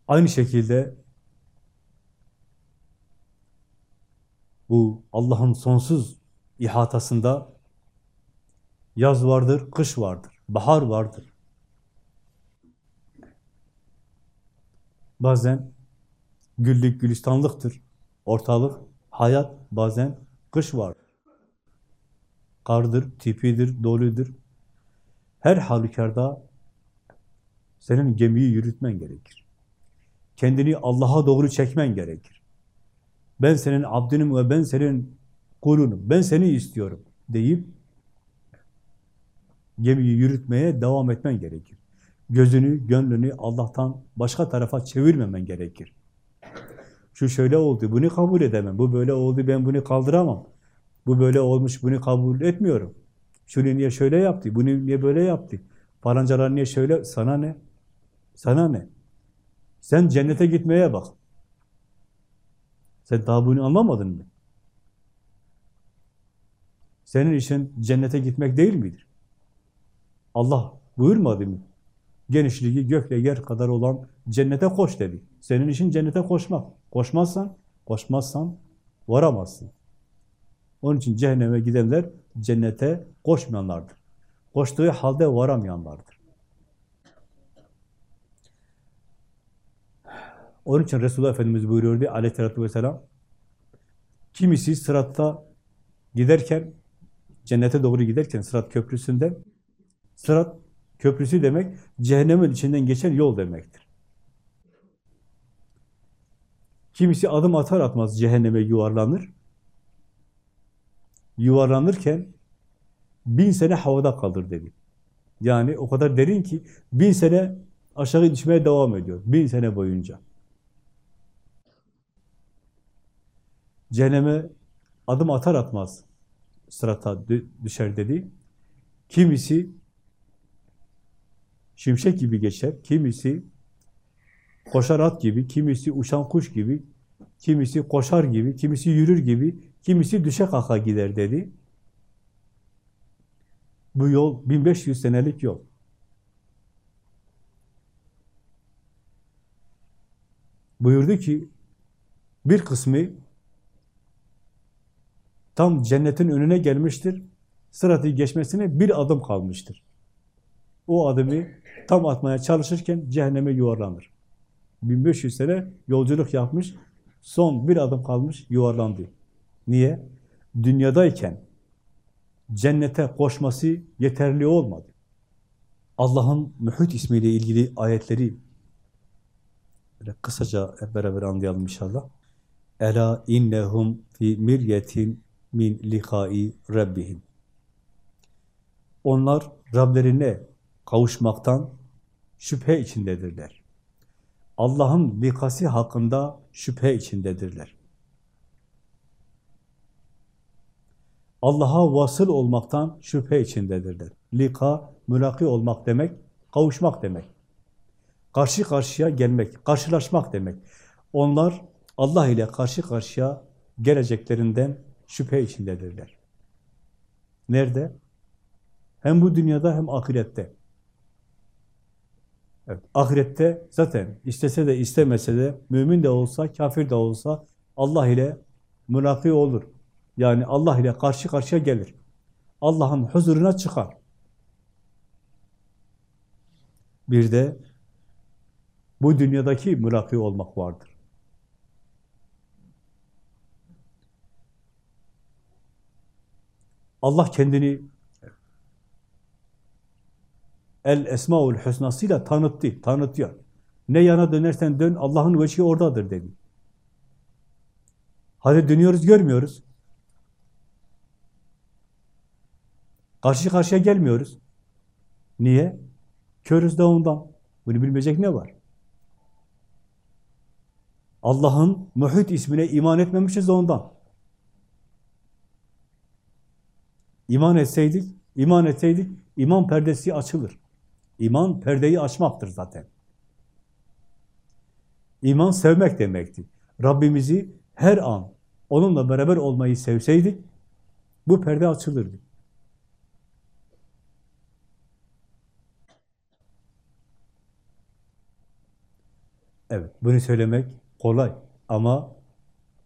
Aynı şekilde bu Allah'ın sonsuz ihatasında yaz vardır, kış vardır, bahar vardır. Bazen güllük gülistanlıktır ortalık, hayat bazen kış var. Kardır, tipidir, doludur. Her halükarda senin gemiyi yürütmen gerekir. Kendini Allah'a doğru çekmen gerekir. Ben senin abdinim ve ben senin kulunum, ben seni istiyorum deyip gemiyi yürütmeye devam etmen gerekir. Gözünü, gönlünü Allah'tan başka tarafa çevirmemen gerekir. Şu şöyle oldu, bunu kabul edemem. Bu böyle oldu, ben bunu kaldıramam. Bu böyle olmuş, bunu kabul etmiyorum. Şunu niye şöyle yaptı, bunu niye böyle yaptı? Falancalar niye şöyle, sana ne? Sana ne? Sen cennete gitmeye bak. Sen daha bunu anlamadın mı? Senin işin cennete gitmek değil midir? Allah buyurmadı mı? Genişliği gökle yer kadar olan cennete koş dedi. Senin işin cennete koşmak. Koşmazsan, koşmazsan varamazsın. Onun için cehenneme gidenler cennete koşmayanlardır. Koştuğu halde varamayanlardır. Onun için Resulullah Efendimiz buyuruyordu aleyhissalatü vesselam, kimisi sıratta giderken, cennete doğru giderken sırat köprüsünde, sırat köprüsü demek, cehennemin içinden geçen yol demektir. Kimisi adım atar atmaz cehenneme yuvarlanır. Yuvarlanırken bin sene havada kalır dedi. Yani o kadar derin ki bin sene aşağı düşmeye devam ediyor. Bin sene boyunca. Cehenneme adım atar atmaz sırata düşer dedi. Kimisi şimşek gibi geçer, kimisi koşar at gibi, kimisi uçan kuş gibi, kimisi koşar gibi, kimisi yürür gibi, kimisi düşe kalka gider dedi. Bu yol 1500 senelik yol. Buyurdu ki bir kısmı tam cennetin önüne gelmiştir. Sıratı geçmesine bir adım kalmıştır. O adımı tam atmaya çalışırken cehenneme yuvarlanır. 1500 sene yolculuk yapmış, son bir adım kalmış, yuvarlandı. Niye? Dünyadayken cennete koşması yeterli olmadı. Allah'ın Mühit ismiyle ilgili ayetleri böyle kısaca hep beraber anlayalım inşallah. Ela innehum fi miryetin min likai rabbihim. Onlar Rablerine kavuşmaktan şüphe içindedirler. Allah'ın likası hakkında şüphe içindedirler. Allah'a vasıl olmaktan şüphe içindedirler. Lika, mülaki olmak demek, kavuşmak demek. Karşı karşıya gelmek, karşılaşmak demek. Onlar Allah ile karşı karşıya geleceklerinden şüphe içindedirler. Nerede? Hem bu dünyada hem ahirette. Evet, ahirette zaten istese de istemese de mümin de olsa, kafir de olsa Allah ile mülaki olur. Yani Allah ile karşı karşıya gelir. Allah'ın huzuruna çıkar. Bir de bu dünyadaki mülaki olmak vardır. Allah kendini El Esmaül Hüsnasıyla tanıttı, tanıtıyor. Ne yana dönersen dön, Allah'ın veçhi oradadır dedi. Hadi dönüyoruz, görmüyoruz. Karşı karşıya gelmiyoruz. Niye? Körüz de ondan. Bunu bilmeyecek ne var? Allah'ın Muhit ismine iman etmemişiz ondan. İman etseydik, iman etseydik, iman perdesi açılır. İman perdeyi açmaktır zaten. İman sevmek demektir. Rabbimizi her an onunla beraber olmayı sevseydik, bu perde açılırdı. Evet, bunu söylemek kolay ama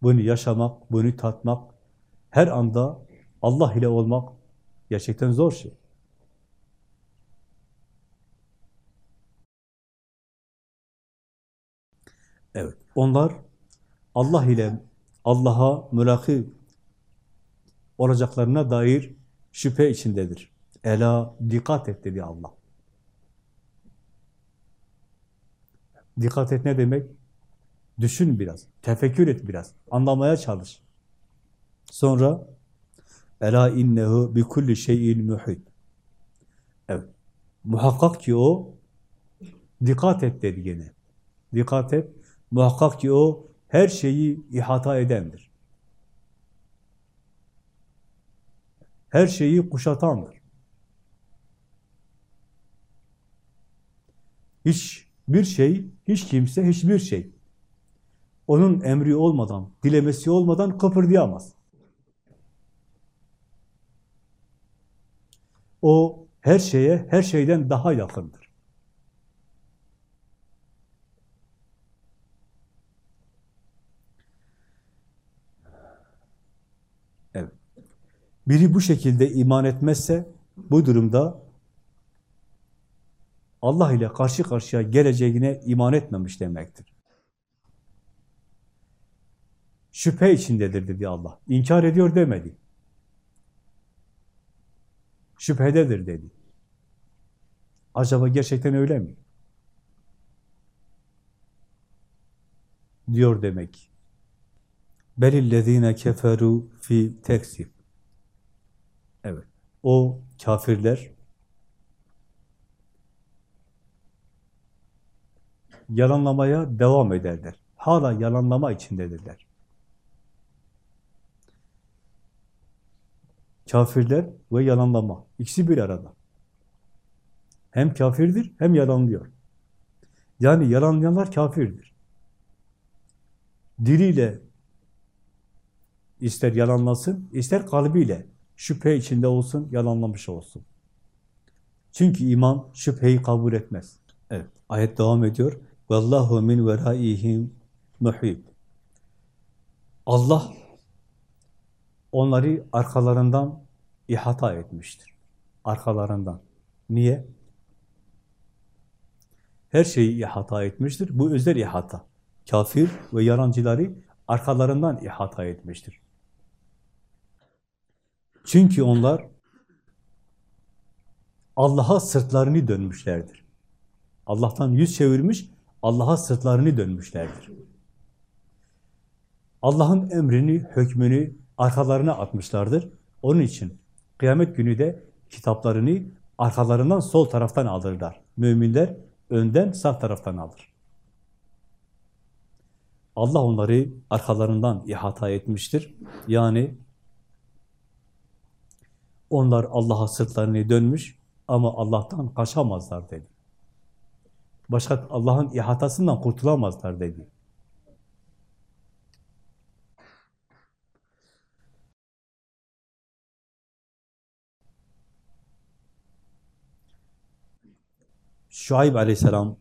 bunu yaşamak, bunu tatmak, her anda Allah ile olmak gerçekten zor şey. Evet, onlar Allah ile Allah'a mülaki olacaklarına dair şüphe içindedir. Ela dikkat et dedi Allah. Dikkat et ne demek? Düşün biraz, tefekkür et biraz, anlamaya çalış. Sonra Ela innehu bi kulli şeyin muhit. Evet. Muhakkak ki o dikkat et dedi gene. Dikkat et. Muhakkak ki o her şeyi ihata edendir. Her şeyi kuşatandır. Hiç bir şey, hiç kimse, hiçbir şey onun emri olmadan, dilemesi olmadan kıpırdayamaz. O her şeye, her şeyden daha yakındır. Evet. Biri bu şekilde iman etmezse, bu durumda Allah ile karşı karşıya geleceğine iman etmemiş demektir. Şüphe içindedir dedi Allah. İnkar ediyor demedi. Şüphededir dedi. Acaba gerçekten öyle mi? Diyor demek. Belillezine keferu fi teksir. O kafirler yalanlamaya devam ederler. Hala yalanlama içindedirler. Kafirler ve yalanlama. İkisi bir arada. Hem kafirdir hem yalanlıyor. Yani yalanlayanlar kafirdir. Diliyle ister yalanlasın, ister kalbiyle şüphe içinde olsun, yalanlamış olsun. Çünkü iman şüpheyi kabul etmez. Evet, ayet devam ediyor. Vallahu min veraihim muhit. Allah onları arkalarından ihata etmiştir. Arkalarından. Niye? Her şeyi ihata etmiştir. Bu özel ihata. Kafir ve yalancıları arkalarından ihata etmiştir. Çünkü onlar Allah'a sırtlarını dönmüşlerdir. Allah'tan yüz çevirmiş, Allah'a sırtlarını dönmüşlerdir. Allah'ın emrini, hükmünü arkalarına atmışlardır. Onun için kıyamet günü de kitaplarını arkalarından sol taraftan alırlar. Müminler önden sağ taraftan alır. Allah onları arkalarından ihata etmiştir. Yani onlar Allah'a sırtlarını dönmüş ama Allah'tan kaçamazlar dedi. Başka Allah'ın ihatasından kurtulamazlar dedi. Şuayb aleyhisselam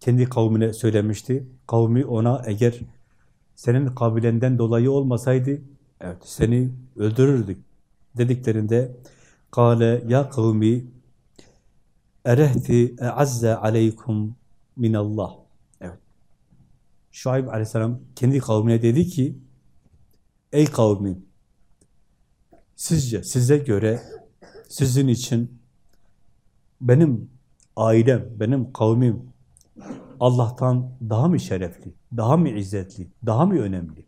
kendi kavmine söylemişti. Kavmi ona eğer senin kabilenden dolayı olmasaydı evet seni öldürürdük dediklerinde kâle ya kavmi erehti e'azze aleykum minallah. Evet. Şuayb aleyhisselam kendi kavmine dedi ki ey kavmim sizce size göre sizin için benim ailem, benim kavmim Allah'tan daha mı şerefli, daha mı izzetli, daha mı önemli?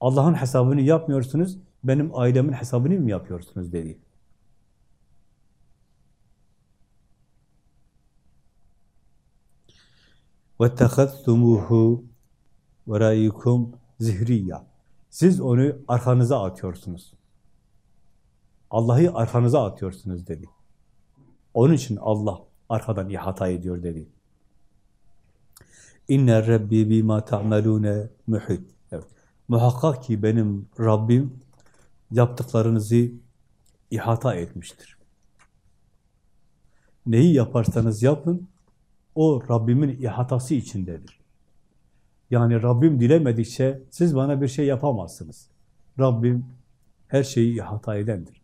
Allah'ın hesabını yapmıyorsunuz, benim ailemin hesabını mı yapıyorsunuz dedi. وَاتَّخَذْتُمُوهُ وَرَايِكُمْ zihriya. Siz onu arkanıza atıyorsunuz. Allah'ı arkanıza atıyorsunuz dedi. Onun için Allah arkadan ihata ediyor dedi. İnne Rabbi bima ta'melune muhit. Evet. Muhakkak ki benim Rabbim yaptıklarınızı ihata etmiştir. Neyi yaparsanız yapın, o Rabbimin ihatası içindedir. Yani Rabbim dilemedikçe siz bana bir şey yapamazsınız. Rabbim her şeyi ihata edendir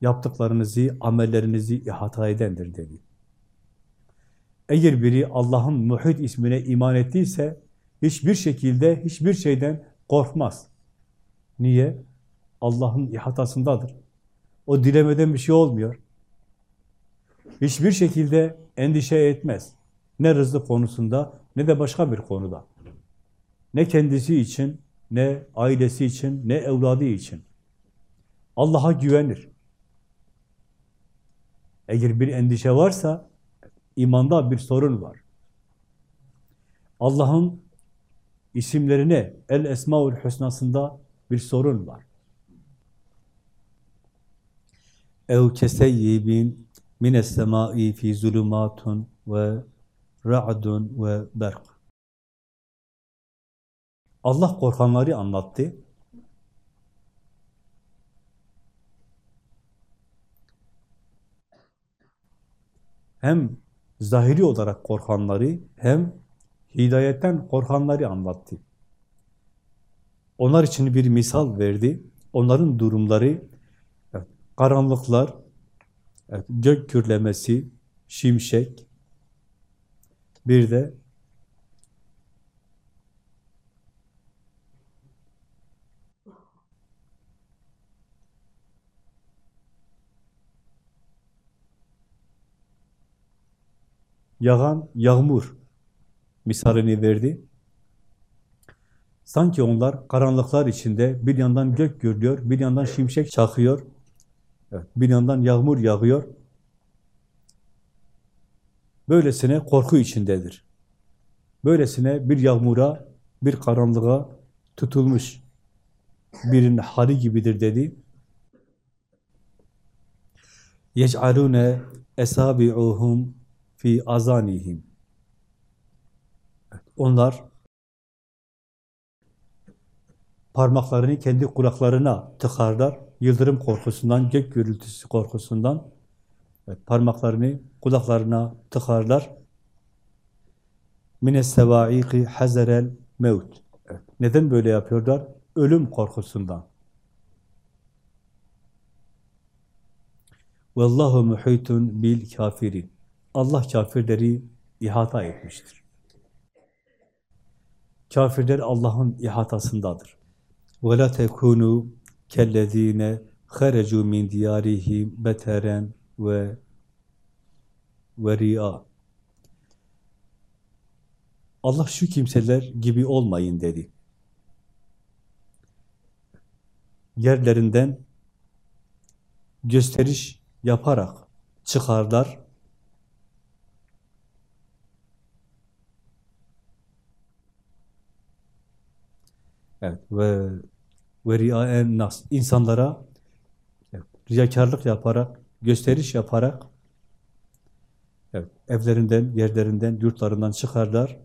yaptıklarınızı, amellerinizi ihata edendir dedi. Eğer biri Allah'ın muhit ismine iman ettiyse hiçbir şekilde hiçbir şeyden korkmaz. Niye? Allah'ın ihatasındadır. O dilemeden bir şey olmuyor. Hiçbir şekilde endişe etmez. Ne rızık konusunda ne de başka bir konuda. Ne kendisi için, ne ailesi için, ne evladı için. Allah'a güvenir. Eğer bir endişe varsa imanda bir sorun var. Allah'ın isimlerine, El Esmaül Hüsna'sında bir sorun var. Ev keseyyibin mines semai fi zulumatun ve ra'dun ve berk. Allah korkanları anlattı. Hem zahiri olarak korkanları hem hidayetten korkanları anlattı. Onlar için bir misal verdi. Onların durumları karanlıklar, evet, gök kürlemesi, şimşek, bir de yağan yağmur misalini verdi. Sanki onlar karanlıklar içinde bir yandan gök gürlüyor, bir yandan şimşek çakıyor, Evet, bir yandan yağmur yağıyor. Böylesine korku içindedir. Böylesine bir yağmura, bir karanlığa tutulmuş birinin hali gibidir dedi. Yec'alune esabi'uhum fi azanihim. Onlar parmaklarını kendi kulaklarına tıkarlar yıldırım korkusundan, gök gürültüsü korkusundan e, parmaklarını kulaklarına tıkarlar. Mine sevâiki hazerel mevt. Neden böyle yapıyorlar? Ölüm korkusundan. Vallahu muhitun bil kafirin. Allah kafirleri ihata etmiştir. Kafirler Allah'ın ihatasındadır. Ve la tekunu kellezine harecu min diyarihim beteren ve ve riya. Allah şu kimseler gibi olmayın dedi. Yerlerinden gösteriş yaparak çıkarlar. Evet ve ve riyaen nas. insanlara riyakarlık yaparak, gösteriş yaparak evet, evlerinden, yerlerinden, yurtlarından çıkarlar.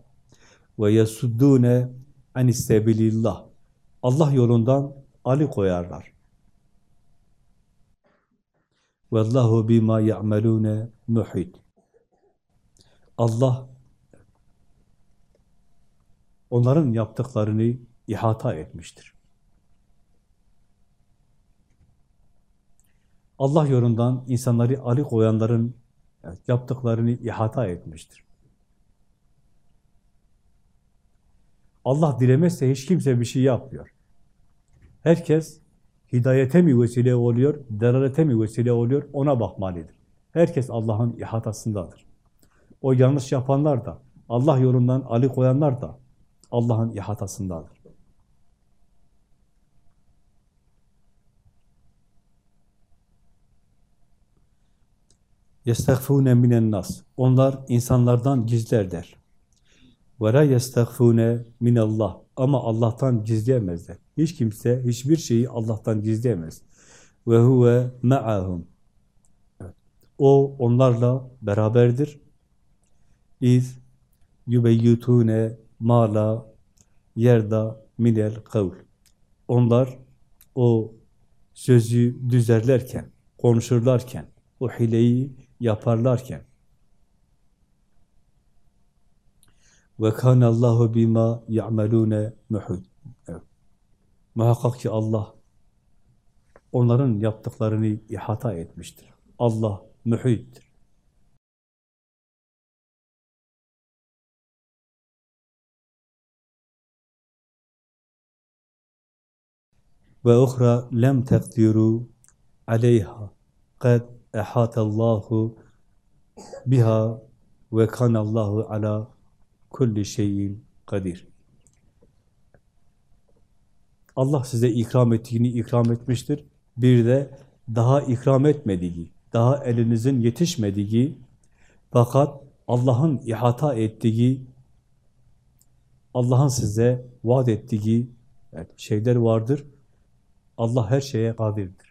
Ve yesuddune anistebilillah. Allah yolundan ali koyarlar. Vallahu bima ya'malune muhit. Allah onların yaptıklarını ihata etmiştir. Allah yolundan insanları alıkoyanların evet, yaptıklarını ihata etmiştir. Allah dilemezse hiç kimse bir şey yapmıyor. Herkes hidayete mi vesile oluyor, delalete mi vesile oluyor ona bakmalıdır. Herkes Allah'ın ihatasındadır. O yanlış yapanlar da, Allah yolundan alıkoyanlar da Allah'ın ihatasındadır. يَسْتَغْفُونَ مِنَ النَّاسِ Onlar insanlardan gizlerler. وَلَا يَسْتَغْفُونَ مِنَ اللّٰهِ Ama Allah'tan gizleyemezler. Hiç kimse hiçbir şeyi Allah'tan gizleyemez. وَهُوَ مَعَهُمْ O onlarla beraberdir. İz yubeyyutune mala yerda minel kavl. Onlar o sözü düzerlerken, konuşurlarken, o hileyi yaparlarken ve kanallahu bima ya'malune muhit. Muhakkak ki Allah onların yaptıklarını ihata etmiştir. Allah mühittir. Ve uhra lem tekdiru aleyha kad ehatallahu biha ve kanallahu ala kulli şeyin kadir. Allah size ikram ettiğini ikram etmiştir. Bir de daha ikram etmediği, daha elinizin yetişmediği fakat Allah'ın ihata ettiği, Allah'ın size vaat ettiği şeyler vardır. Allah her şeye kadirdir.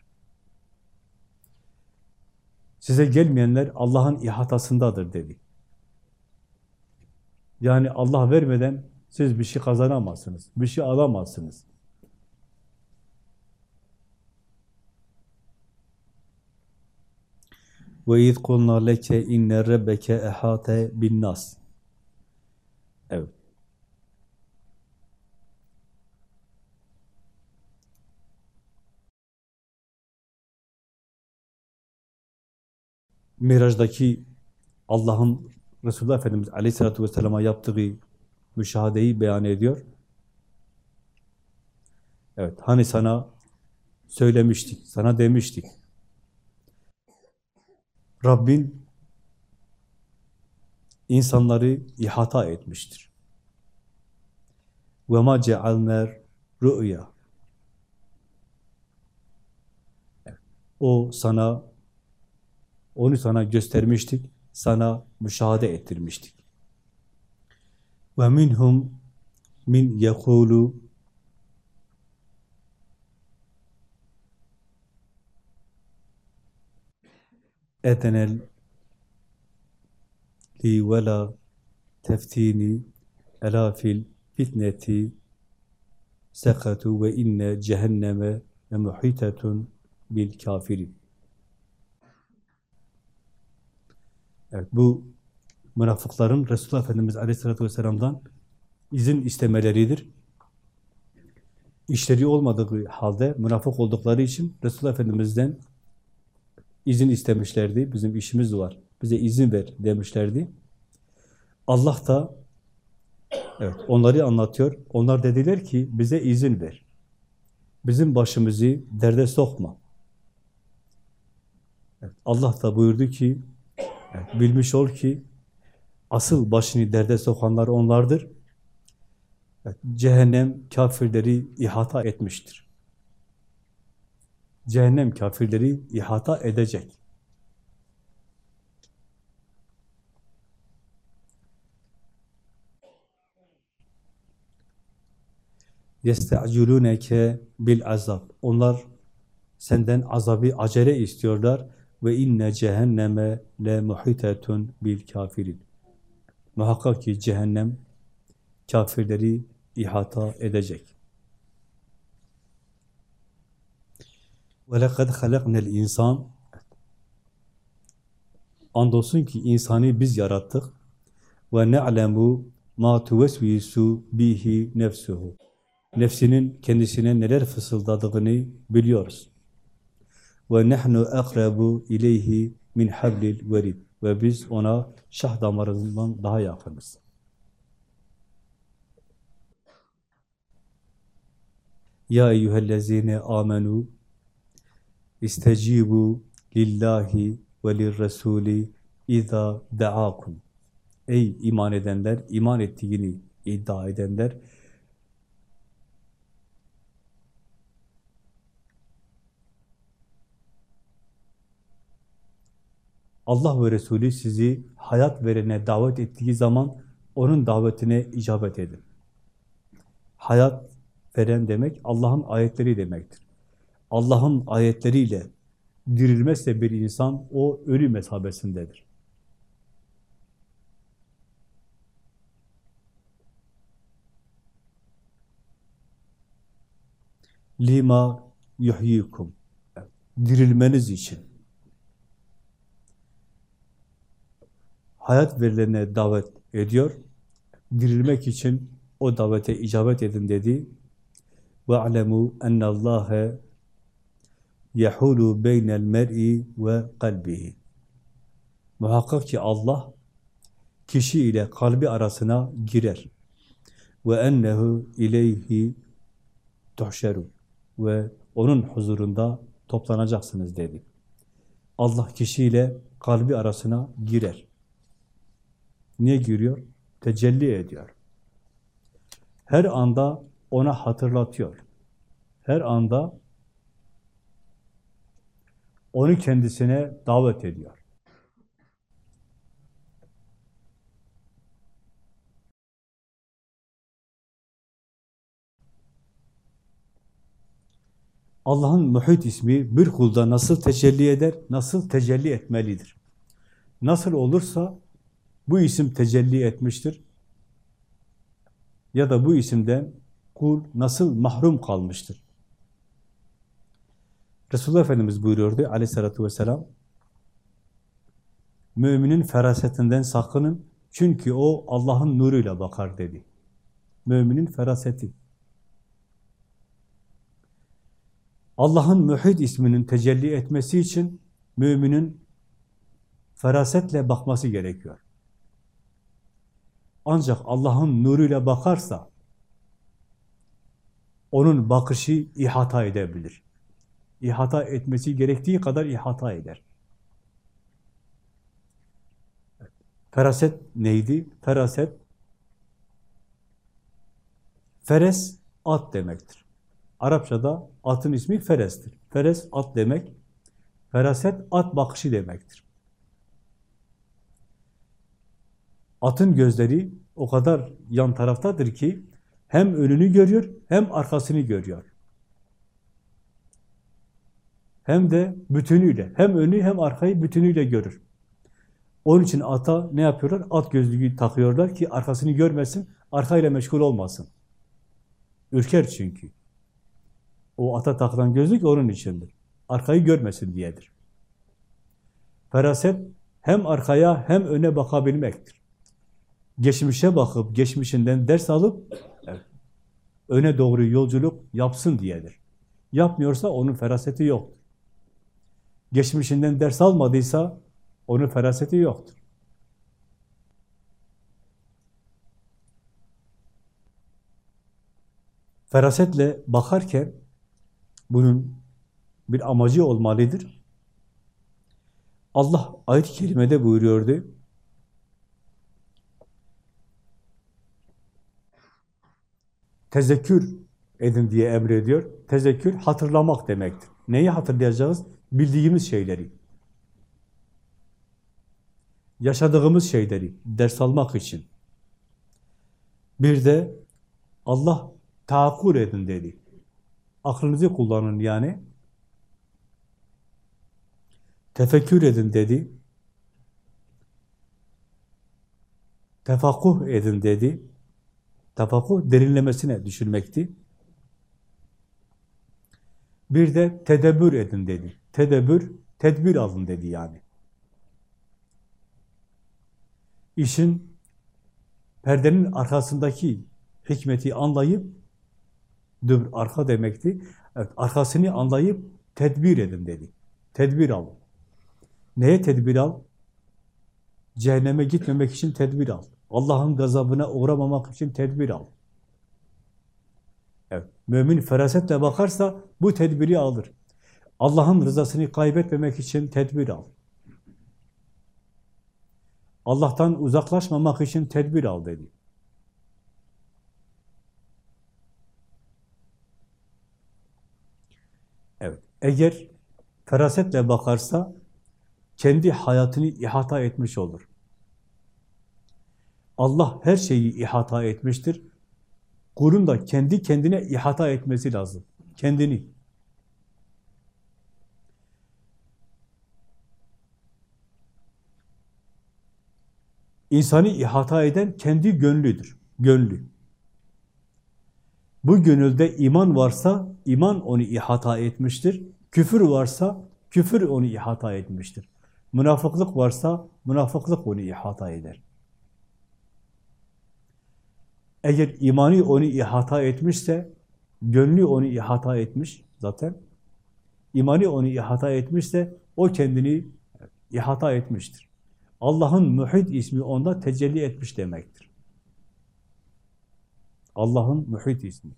Size gelmeyenler Allah'ın ihatasındadır dedi. Yani Allah vermeden siz bir şey kazanamazsınız, bir şey alamazsınız. Ve iz kulna leke inne rabbeke ehate bin nas. Evet. Miraç'taki Allah'ın Resulullah Efendimiz Aleyhisselatü Vesselam'a yaptığı müşahadeyi beyan ediyor. Evet, hani sana söylemiştik, sana demiştik. Rabbin insanları ihata etmiştir. Ve ma cealner rü'ya. O sana onu sana göstermiştik, sana müşahede ettirmiştik. Ve minhum min yekulu edenel li ve la teftini ela fil fitneti sekatu ve inne cehenneme ve muhitetun bil kafirin. Evet, bu münafıkların Resulullah Efendimiz Aleyhisselatü Vesselam'dan izin istemeleridir. İşleri olmadığı halde münafık oldukları için Resulullah Efendimiz'den izin istemişlerdi. Bizim işimiz var. Bize izin ver demişlerdi. Allah da evet, onları anlatıyor. Onlar dediler ki bize izin ver. Bizim başımızı derde sokma. Evet, Allah da buyurdu ki Bilmiş ol ki asıl başını derde sokanlar onlardır. Cehennem kafirleri ihata etmiştir. Cehennem kafirleri ihata edecek. yestaciluneke bil azab. Onlar senden azabı acele istiyorlar ve inne cehenneme le muhitetun bil kafirin. Muhakkak ki cehennem kafirleri ihata edecek. Ve lekad halaknel insan Andolsun ki insanı biz yarattık. Ve ne'lemu ma tuvesvisu bihi nefsuhu. Nefsinin kendisine neler fısıldadığını biliyoruz. Ve nehnu akrabu ileyhi min hablil verid. Ve biz ona şah damarından daha yakınız. Ya eyyühellezine amenu istecibu lillahi ve lirrasuli iza da'akum. Ey iman edenler, iman ettiğini iddia edenler, Allah ve Resulü sizi hayat verene davet ettiği zaman onun davetine icabet edin. Hayat veren demek Allah'ın ayetleri demektir. Allah'ın ayetleriyle dirilmezse bir insan o ölü mesabesindedir. Lima yuhyikum. Dirilmeniz için. Hayat verilene davet ediyor. Dirilmek için o davete icabet edin dedi. وَاعْلَمُوا اَنَّ اللّٰهَ يَحُولُ بَيْنَ الْمَرْءِ وَقَلْبِهِ Muhakkak ki Allah kişi ile kalbi arasına girer. Ve ennehu ileyhi tuhşerun ve onun huzurunda toplanacaksınız dedi. Allah kişiyle kalbi arasına girer. Niye giriyor? Tecelli ediyor. Her anda ona hatırlatıyor. Her anda onu kendisine davet ediyor. Allah'ın muhit ismi bir kulda nasıl tecelli eder, nasıl tecelli etmelidir. Nasıl olursa bu isim tecelli etmiştir. Ya da bu isimden kul nasıl mahrum kalmıştır. Resulullah Efendimiz buyuruyordu aleyhissalatü vesselam, müminin ferasetinden sakının, çünkü o Allah'ın nuruyla bakar dedi. Müminin feraseti. Allah'ın mühit isminin tecelli etmesi için müminin ferasetle bakması gerekiyor. Ancak Allah'ın nuruyla bakarsa onun bakışı ihata edebilir. İhata etmesi gerektiği kadar ihata eder. Feraset neydi? Feraset Feres at demektir. Arapçada atın ismi Feres'tir. Feres at demek. Feraset at bakışı demektir. Atın gözleri o kadar yan taraftadır ki hem önünü görüyor hem arkasını görüyor. Hem de bütünüyle, hem önü hem arkayı bütünüyle görür. Onun için ata ne yapıyorlar? At gözlüğü takıyorlar ki arkasını görmesin, arkayla meşgul olmasın. Ürker çünkü. O ata takılan gözlük onun içindir. Arkayı görmesin diyedir. Feraset hem arkaya hem öne bakabilmektir. Geçmişe bakıp, geçmişinden ders alıp evet, öne doğru yolculuk yapsın diyedir. Yapmıyorsa onun feraseti yoktur. Geçmişinden ders almadıysa onun feraseti yoktur. Ferasetle bakarken bunun bir amacı olmalıdır. Allah ayet-i kerimede buyuruyordu. Tezekkür edin diye emrediyor. Tezekkür hatırlamak demektir. Neyi hatırlayacağız? Bildiğimiz şeyleri. Yaşadığımız şeyleri ders almak için. Bir de Allah taakkur edin dedi. Aklınızı kullanın yani. Tefekkür edin dedi. Tefakkuh edin dedi. Tefakkuh derinlemesine düşünmekti. Bir de tedebbür edin dedi. Tedebbür, tedbir alın dedi yani. İşin perdenin arkasındaki hikmeti anlayıp, dur arka demekti, evet, arkasını anlayıp tedbir edin dedi. Tedbir alın. Neye tedbir al? Cehenneme gitmemek için tedbir al. Allah'ın gazabına uğramamak için tedbir al. Evet, mümin ferasetle bakarsa bu tedbiri alır. Allah'ın rızasını kaybetmemek için tedbir al. Allah'tan uzaklaşmamak için tedbir al dedi. Evet, eğer ferasetle bakarsa kendi hayatını ihata etmiş olur. Allah her şeyi ihata etmiştir. Kulun da kendi kendine ihata etmesi lazım. Kendini. İnsanı ihata eden kendi gönlüdür. Gönlü. Bu gönülde iman varsa iman onu ihata etmiştir. Küfür varsa küfür onu ihata etmiştir. Münafıklık varsa münafıklık onu ihata eder. Eğer imani onu ihata etmişse, gönlü onu ihata etmiş zaten, imani onu ihata etmişse, o kendini ihata etmiştir. Allah'ın muhit ismi onda tecelli etmiş demektir. Allah'ın muhit ismi.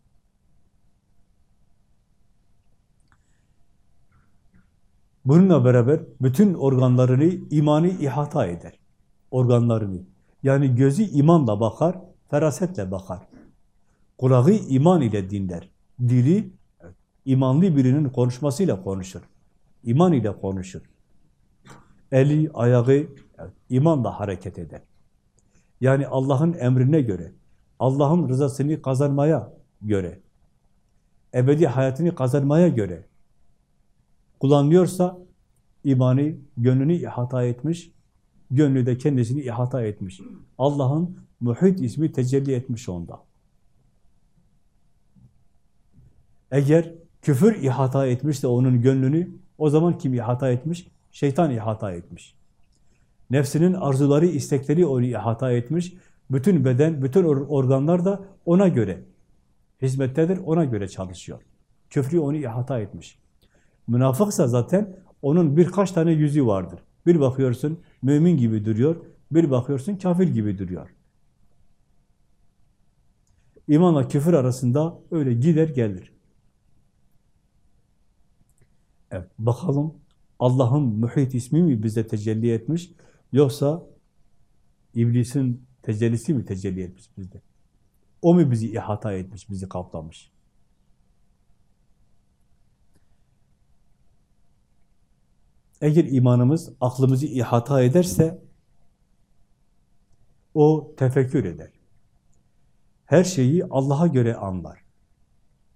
Bununla beraber bütün organlarını imani ihata eder. Organlarını. Yani gözü imanla bakar, ferasetle bakar. Kulağı iman ile dinler. Dili imanlı birinin konuşmasıyla konuşur. İman ile konuşur. Eli, ayağı imanla hareket eder. Yani Allah'ın emrine göre, Allah'ın rızasını kazanmaya göre, ebedi hayatını kazanmaya göre kullanıyorsa imanı, gönlünü ihata etmiş, gönlü de kendisini ihata etmiş. Allah'ın muhit ismi tecelli etmiş onda. Eğer küfür ihata etmişse onun gönlünü, o zaman kim ihata etmiş? Şeytan ihata etmiş. Nefsinin arzuları, istekleri onu ihata etmiş. Bütün beden, bütün organlar da ona göre hizmettedir, ona göre çalışıyor. Küfrü onu ihata etmiş. Münafıksa zaten onun birkaç tane yüzü vardır. Bir bakıyorsun mümin gibi duruyor, bir bakıyorsun kafir gibi duruyor. İmanla küfür arasında öyle gider gelir. Evet, bakalım Allah'ın muhit ismi mi bize tecelli etmiş, yoksa iblisin tecellisi mi tecelli etmiş bizde? O mu bizi ihata etmiş, bizi kaplamış? Eğer imanımız aklımızı ihata ederse o tefekkür eder. Her şeyi Allah'a göre anlar.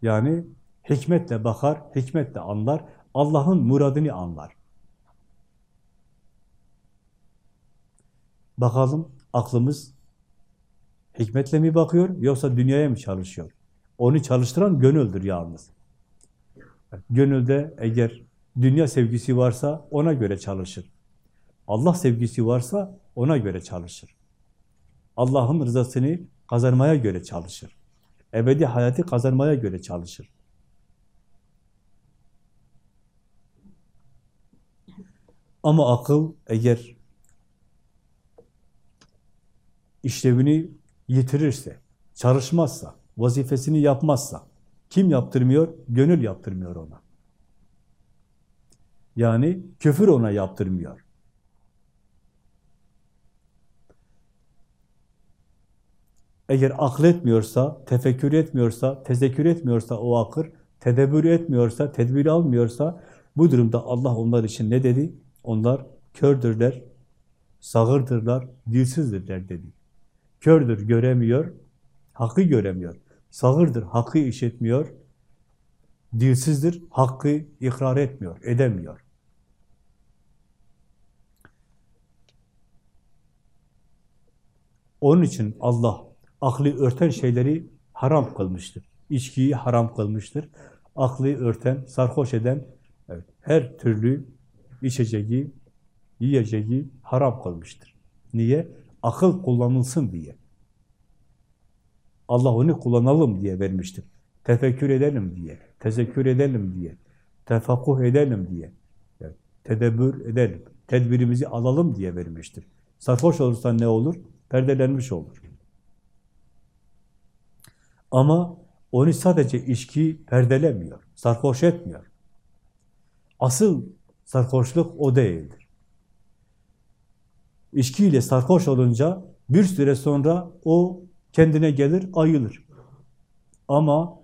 Yani hikmetle bakar, hikmetle anlar, Allah'ın muradını anlar. Bakalım aklımız hikmetle mi bakıyor yoksa dünyaya mı çalışıyor? Onu çalıştıran gönüldür yalnız. Gönülde eğer dünya sevgisi varsa ona göre çalışır. Allah sevgisi varsa ona göre çalışır. Allah'ın rızasını kazanmaya göre çalışır. Ebedi hayatı kazanmaya göre çalışır. Ama akıl eğer işlevini yitirirse, çalışmazsa, vazifesini yapmazsa, kim yaptırmıyor? Gönül yaptırmıyor ona. Yani küfür ona yaptırmıyor. Eğer akletmiyorsa, tefekkür etmiyorsa, tezekkür etmiyorsa o akır, tedebbür etmiyorsa, tedbir almıyorsa bu durumda Allah onlar için ne dedi? Onlar kördürler, sağırdırlar, dilsizdirler dedi. Kördür, göremiyor, hakkı göremiyor. Sağırdır, hakkı işitmiyor. Dilsizdir, hakkı ikrar etmiyor, edemiyor. Onun için Allah aklı örten şeyleri haram kılmıştır. İçkiyi haram kılmıştır. Aklı örten, sarhoş eden evet, her türlü içeceği, yiyeceği haram kılmıştır. Niye? Akıl kullanılsın diye. Allah onu kullanalım diye vermiştir. Tefekkür edelim diye, tezekkür edelim diye, tefakkuh edelim diye, yani tedebbür edelim, tedbirimizi alalım diye vermiştir. Sarhoş olursan ne olur? Perdelenmiş olur. Ama onu sadece içki perdelemiyor, sarhoş etmiyor. Asıl sarhoşluk o değildir. İçkiyle sarhoş olunca bir süre sonra o kendine gelir, ayılır. Ama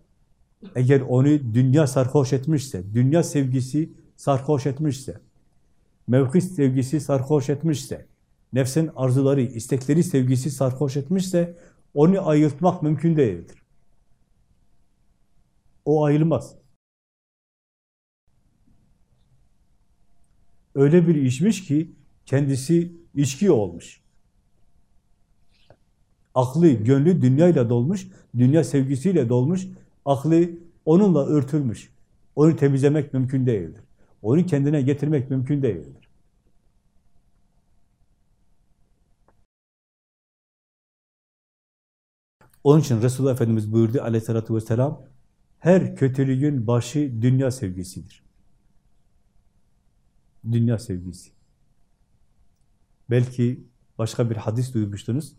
eğer onu dünya sarhoş etmişse, dünya sevgisi sarhoş etmişse, mevki sevgisi sarhoş etmişse, nefsin arzuları, istekleri sevgisi sarhoş etmişse, onu ayıltmak mümkün değildir. O ayılmaz. Öyle bir içmiş ki, kendisi içki olmuş. Aklı, gönlü dünyayla dolmuş, dünya sevgisiyle dolmuş, aklı onunla örtülmüş. Onu temizlemek mümkün değildir. Onu kendine getirmek mümkün değildir. Onun için Resulullah Efendimiz buyurdu aleyhissalatü vesselam, her kötülüğün başı dünya sevgisidir. Dünya sevgisi. Belki başka bir hadis duymuştunuz.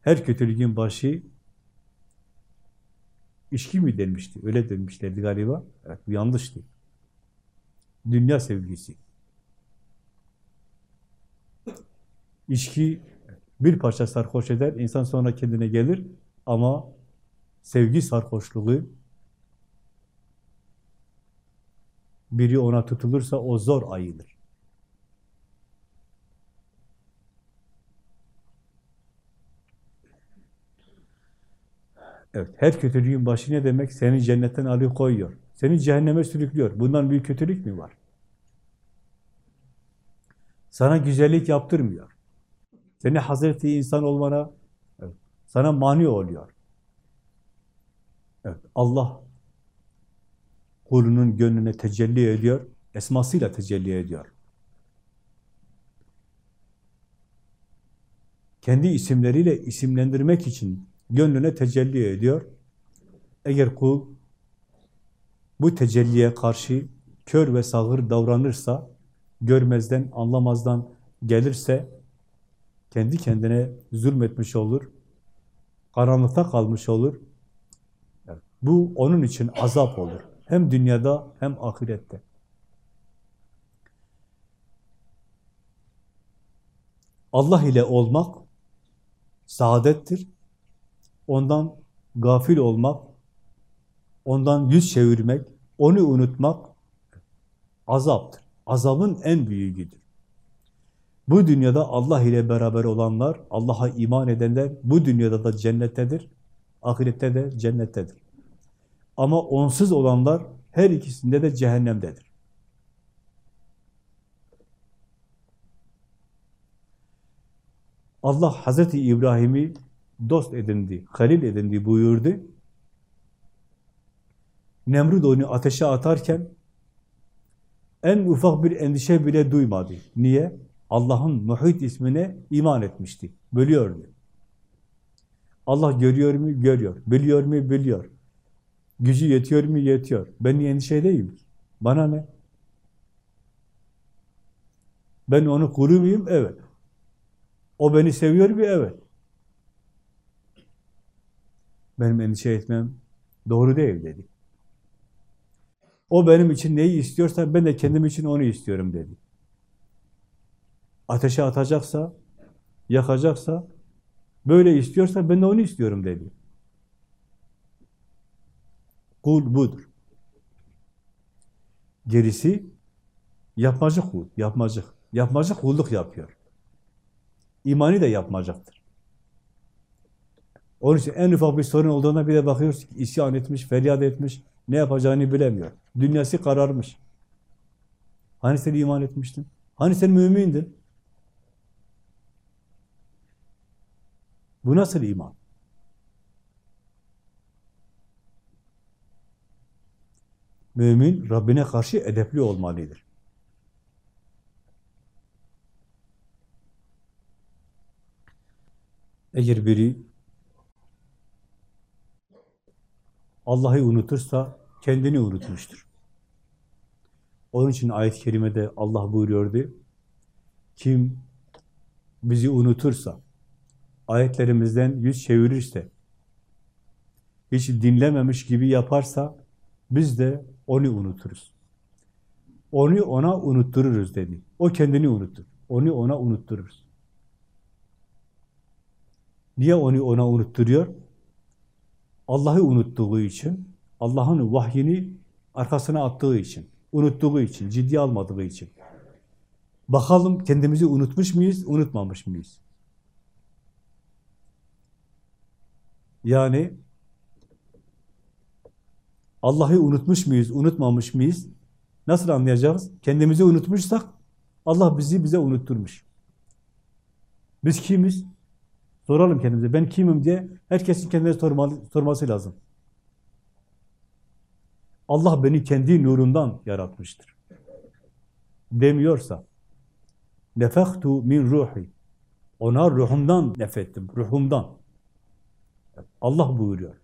Her kötülüğün başı içki mi denmişti? Öyle demişlerdi galiba. Evet, yanlıştı. Dünya sevgisi. İçki bir parça sarhoş eder, insan sonra kendine gelir ama sevgi sarhoşluğu biri ona tutulursa o zor ayılır. Evet, her kötülüğün başı ne demek? Seni cennetten alıp koyuyor. Seni cehenneme sürüklüyor. Bundan büyük kötülük mü var? Sana güzellik yaptırmıyor. Seni Hazreti insan olmana evet, sana mani oluyor. Evet, Allah kulunun gönlüne tecelli ediyor, esmasıyla tecelli ediyor. Kendi isimleriyle isimlendirmek için gönlüne tecelli ediyor. Eğer kul bu tecelliye karşı kör ve sağır davranırsa, görmezden, anlamazdan gelirse, kendi kendine zulmetmiş olur, karanlıkta kalmış olur. Bu onun için azap olur. Hem dünyada hem ahirette. Allah ile olmak saadettir. Ondan gafil olmak, ondan yüz çevirmek, onu unutmak azaptır. Azabın en büyüğüdür. Bu dünyada Allah ile beraber olanlar, Allah'a iman edenler bu dünyada da cennettedir, ahirette de cennettedir. Ama onsuz olanlar her ikisinde de cehennemdedir. Allah Hazreti İbrahim'i dost edindi, halil edindi buyurdu. Nemrut onu ateşe atarken en ufak bir endişe bile duymadı. Niye? Allah'ın Muhit ismine iman etmişti. Bölüyordu. Allah görüyor mu? Görüyor. Biliyor mu? Biliyor. Gücü yetiyor mu? Yetiyor. Ben endişe edeyim. Bana ne? Ben onu kuru muyum? Evet. O beni seviyor mu? Evet. Benim endişe etmem doğru değil dedi. O benim için neyi istiyorsa ben de kendim için onu istiyorum dedi. Ateşe atacaksa, yakacaksa, böyle istiyorsa ben de onu istiyorum dedi. Kul budur. Gerisi yapmacı kul, yapmacık. Yapmacık kulluk yapıyor. İmani de yapmacaktır. Onun için en ufak bir sorun olduğuna bir de bakıyoruz ki isyan etmiş, feryat etmiş, ne yapacağını bilemiyor. Dünyası kararmış. Hani sen iman etmiştin? Hani sen mümindin? Bu nasıl iman? Mümin Rabbine karşı edepli olmalıdır. Eğer biri Allah'ı unutursa kendini unutmuştur. Onun için ayet-i kerimede Allah buyuruyordu. Kim bizi unutursa, ayetlerimizden yüz çevirirse, hiç dinlememiş gibi yaparsa biz de onu unuturuz. Onu ona unuttururuz dedi. O kendini unutur. Onu ona unuttururuz. Niye onu ona unutturuyor? Allah'ı unuttuğu için, Allah'ın vahyini arkasına attığı için, unuttuğu için, ciddiye almadığı için. Bakalım kendimizi unutmuş muyuz, unutmamış mıyız? Yani Allah'ı unutmuş muyuz, unutmamış mıyız? Nasıl anlayacağız? Kendimizi unutmuşsak Allah bizi bize unutturmuş. Biz kimiz? Soralım kendimize. Ben kimim diye herkesin kendine sorması lazım. Allah beni kendi nurundan yaratmıştır. Demiyorsa nefektu min ruhi ona ruhumdan nefettim, ruhumdan. Allah buyuruyor.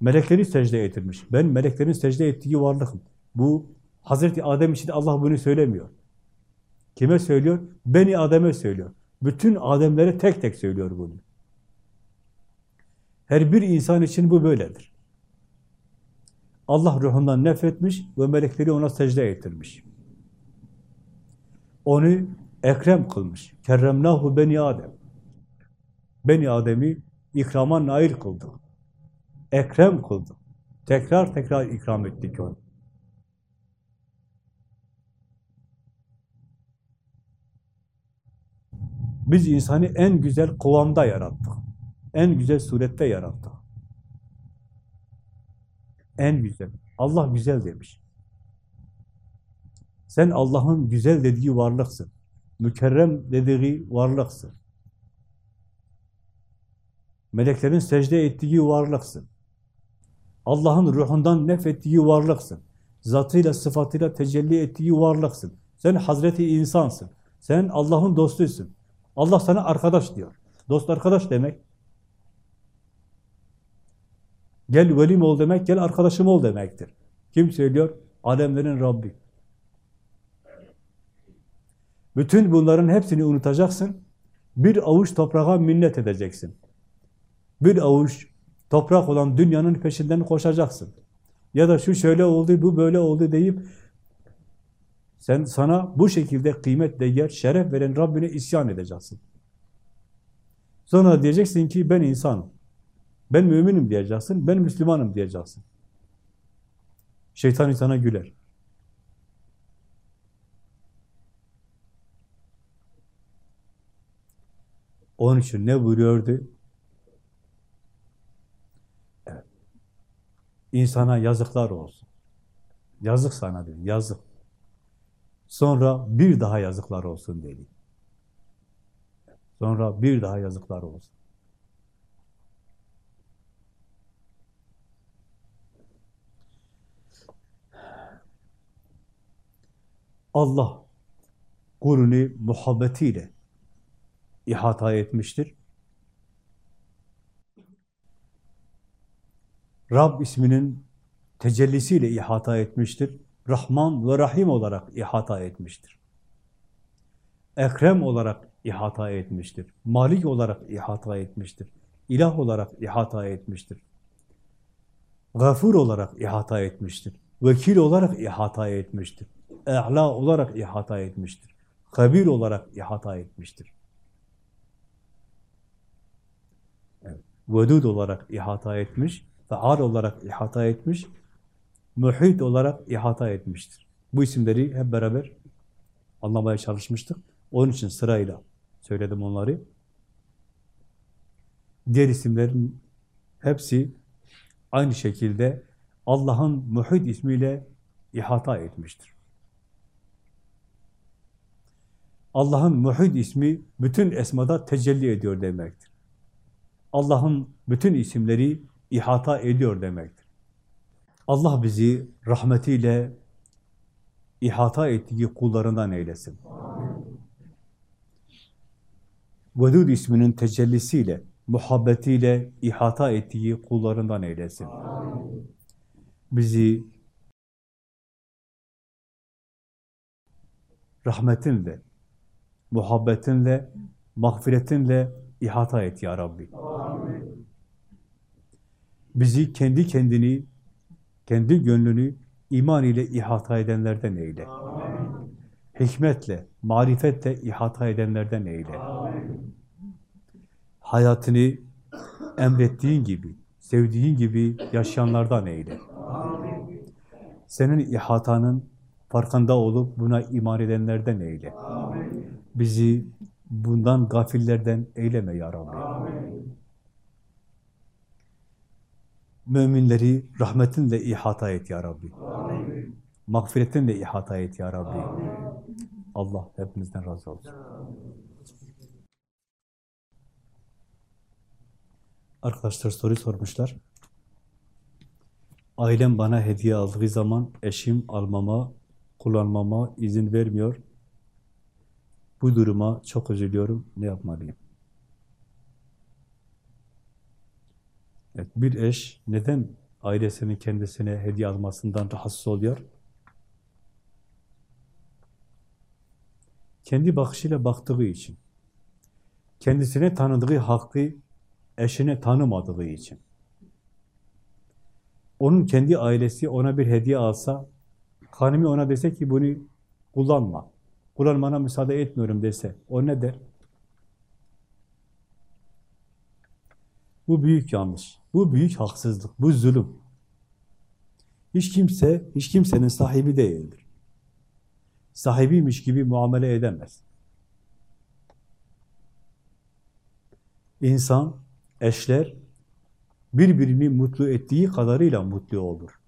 Melekleri secde ettirmiş. Ben meleklerin secde ettiği varlıkım. Bu Hazreti Adem için Allah bunu söylemiyor. Kime söylüyor? Beni Adem'e söylüyor. Bütün Ademlere tek tek söylüyor bunu. Her bir insan için bu böyledir. Allah ruhundan nefretmiş ve melekleri ona secde ettirmiş. Onu ekrem kılmış. Kerremnahu beni Adem. Beni Adem'i ikrama nail kıldık. Ekrem kıldık. Tekrar tekrar ikram ettik onu. Biz insanı en güzel kıvamda yarattık. En güzel surette yarattık. En güzel. Allah güzel demiş. Sen Allah'ın güzel dediği varlıksın. Mükerrem dediği varlıksın. Meleklerin secde ettiği varlıksın. Allah'ın ruhundan nefettiği varlıksın. Zatıyla, sıfatıyla tecelli ettiği varlıksın. Sen Hazreti insansın. Sen Allah'ın dostusun. Allah sana arkadaş diyor. Dost arkadaş demek. Gel velim ol demek, gel arkadaşım ol demektir. Kim söylüyor? Alemlerin Rabbi. Bütün bunların hepsini unutacaksın. Bir avuç toprağa minnet edeceksin. Bir avuç toprak olan dünyanın peşinden koşacaksın. Ya da şu şöyle oldu, bu böyle oldu deyip sen sana bu şekilde kıymet, değer, şeref veren Rabbine isyan edeceksin. Sonra diyeceksin ki ben insanım. Ben müminim diyeceksin, ben Müslümanım diyeceksin. Şeytan insana güler. Onun için ne buyuruyordu? İnsana yazıklar olsun. Yazık sana dedi, yazık. Sonra bir daha yazıklar olsun dedi. Sonra bir daha yazıklar olsun. Allah kulunu muhabbetiyle ihata etmiştir. Rab isminin tecellisiyle ihata etmiştir. Rahman ve Rahim olarak ihata etmiştir. Ekrem olarak ihata etmiştir. Malik olarak ihata etmiştir. İlah olarak ihata etmiştir. Gafur olarak ihata etmiştir. Vekil olarak ihata etmiştir. E'la olarak ihata etmiştir. Kabir olarak ihata etmiştir. Evet. Vedud olarak ihata etmiş, faal olarak ihata etmiş, muhit olarak ihata etmiştir. Bu isimleri hep beraber anlamaya çalışmıştık. Onun için sırayla söyledim onları. Diğer isimlerin hepsi aynı şekilde Allah'ın muhit ismiyle ihata etmiştir. Allah'ın muhit ismi bütün esmada tecelli ediyor demektir. Allah'ın bütün isimleri ihata ediyor demektir. Allah bizi rahmetiyle ihata ettiği kullarından eylesin. Vedud isminin tecellisiyle, muhabbetiyle ihata ettiği kullarından eylesin. Bizi rahmetinle, muhabbetinle, mağfiretinle ihata et ya Rabbi. Bizi kendi kendini, kendi gönlünü iman ile ihata edenlerden eyle. Hikmetle, marifetle ihata edenlerden eyle. Hayatını emrettiğin gibi, sevdiğin gibi yaşayanlardan eyle. Senin ihatanın farkında olup buna iman edenlerden eyle. Bizi bundan gafillerden eyleme ya Rabbi. Müminleri rahmetinle ihata et ya Rabbi. Mağfiretinle ihata et ya Rabbi. Allah hepimizden razı olsun. Arkadaşlar soru sormuşlar. Ailem bana hediye aldığı zaman eşim almama, kullanmama izin vermiyor. Bu duruma çok üzülüyorum. Ne yapmalıyım? Evet, bir eş neden ailesinin kendisine hediye almasından rahatsız oluyor? Kendi bakışıyla baktığı için. Kendisine tanıdığı hakkı eşine tanımadığı için. Onun kendi ailesi ona bir hediye alsa, hanımı ona dese ki bunu kullanma, kullanmana müsaade etmiyorum dese, o ne der? Bu büyük yanlış, bu büyük haksızlık, bu zulüm. Hiç kimse, hiç kimsenin sahibi değildir. Sahibiymiş gibi muamele edemez. İnsan, eşler birbirini mutlu ettiği kadarıyla mutlu olur.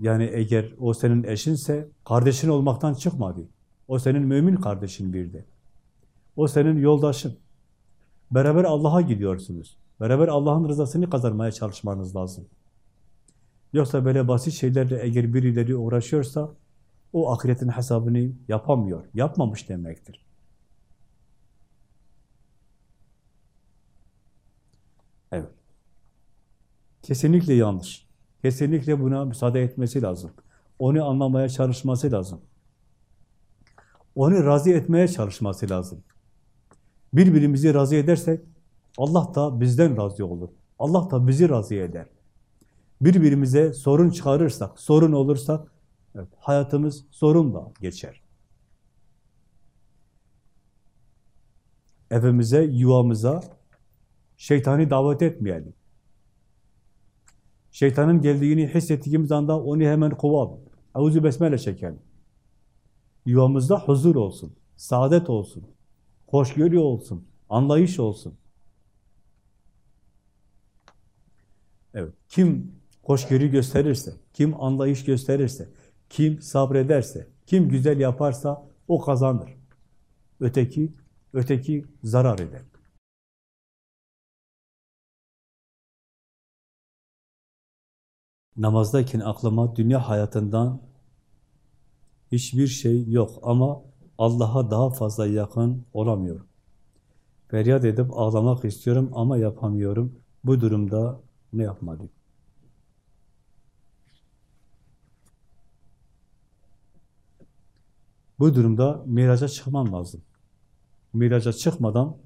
Yani eğer o senin eşinse kardeşin olmaktan çıkmadı. O senin mümin kardeşin bir de. O senin yoldaşın. Beraber Allah'a gidiyorsunuz. Beraber Allah'ın rızasını kazanmaya çalışmanız lazım. Yoksa böyle basit şeylerle eğer birileri uğraşıyorsa o ahiretin hesabını yapamıyor. Yapmamış demektir. Evet. Kesinlikle yanlış. Kesinlikle buna müsaade etmesi lazım. Onu anlamaya çalışması lazım. Onu razı etmeye çalışması lazım. Birbirimizi razı edersek Allah da bizden razı olur. Allah da bizi razı eder. Birbirimize sorun çıkarırsak, sorun olursak evet, hayatımız sorunla geçer. Evimize, yuvamıza şeytani davet etmeyelim. Şeytanın geldiğini hissettiğimiz anda onu hemen kovalım. Eûzü besmele çekelim. Yuvamızda huzur olsun, saadet olsun, hoşgörü olsun, anlayış olsun. Evet, kim hoşgörü gösterirse, kim anlayış gösterirse, kim sabrederse, kim güzel yaparsa o kazanır. Öteki, öteki zarar eder. Namazdayken aklıma dünya hayatından hiçbir şey yok ama Allah'a daha fazla yakın olamıyorum. Feryat edip ağlamak istiyorum ama yapamıyorum. Bu durumda ne yapmalıyım? Bu durumda miraca çıkman lazım. Miraca çıkmadan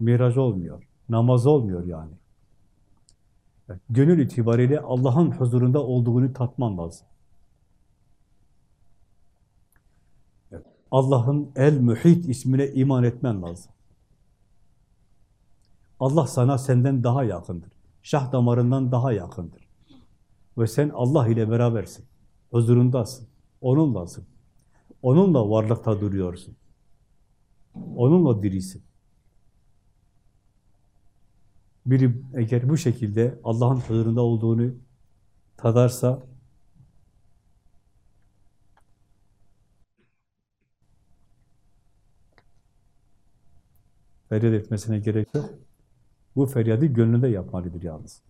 miraç olmuyor. Namaz olmuyor yani. Gönül itibariyle Allah'ın huzurunda olduğunu tatman lazım. Evet, Allah'ın El-Mühit ismine iman etmen lazım. Allah sana senden daha yakındır. Şah damarından daha yakındır. Ve sen Allah ile berabersin. Huzurundasın. Onunlasın. Onunla varlıkta duruyorsun. Onunla dirisin. Biri eğer bu şekilde Allah'ın huzurunda olduğunu tadarsa feryat etmesine gerek yok. Bu feryadı gönlünde yapmalıdır yalnız.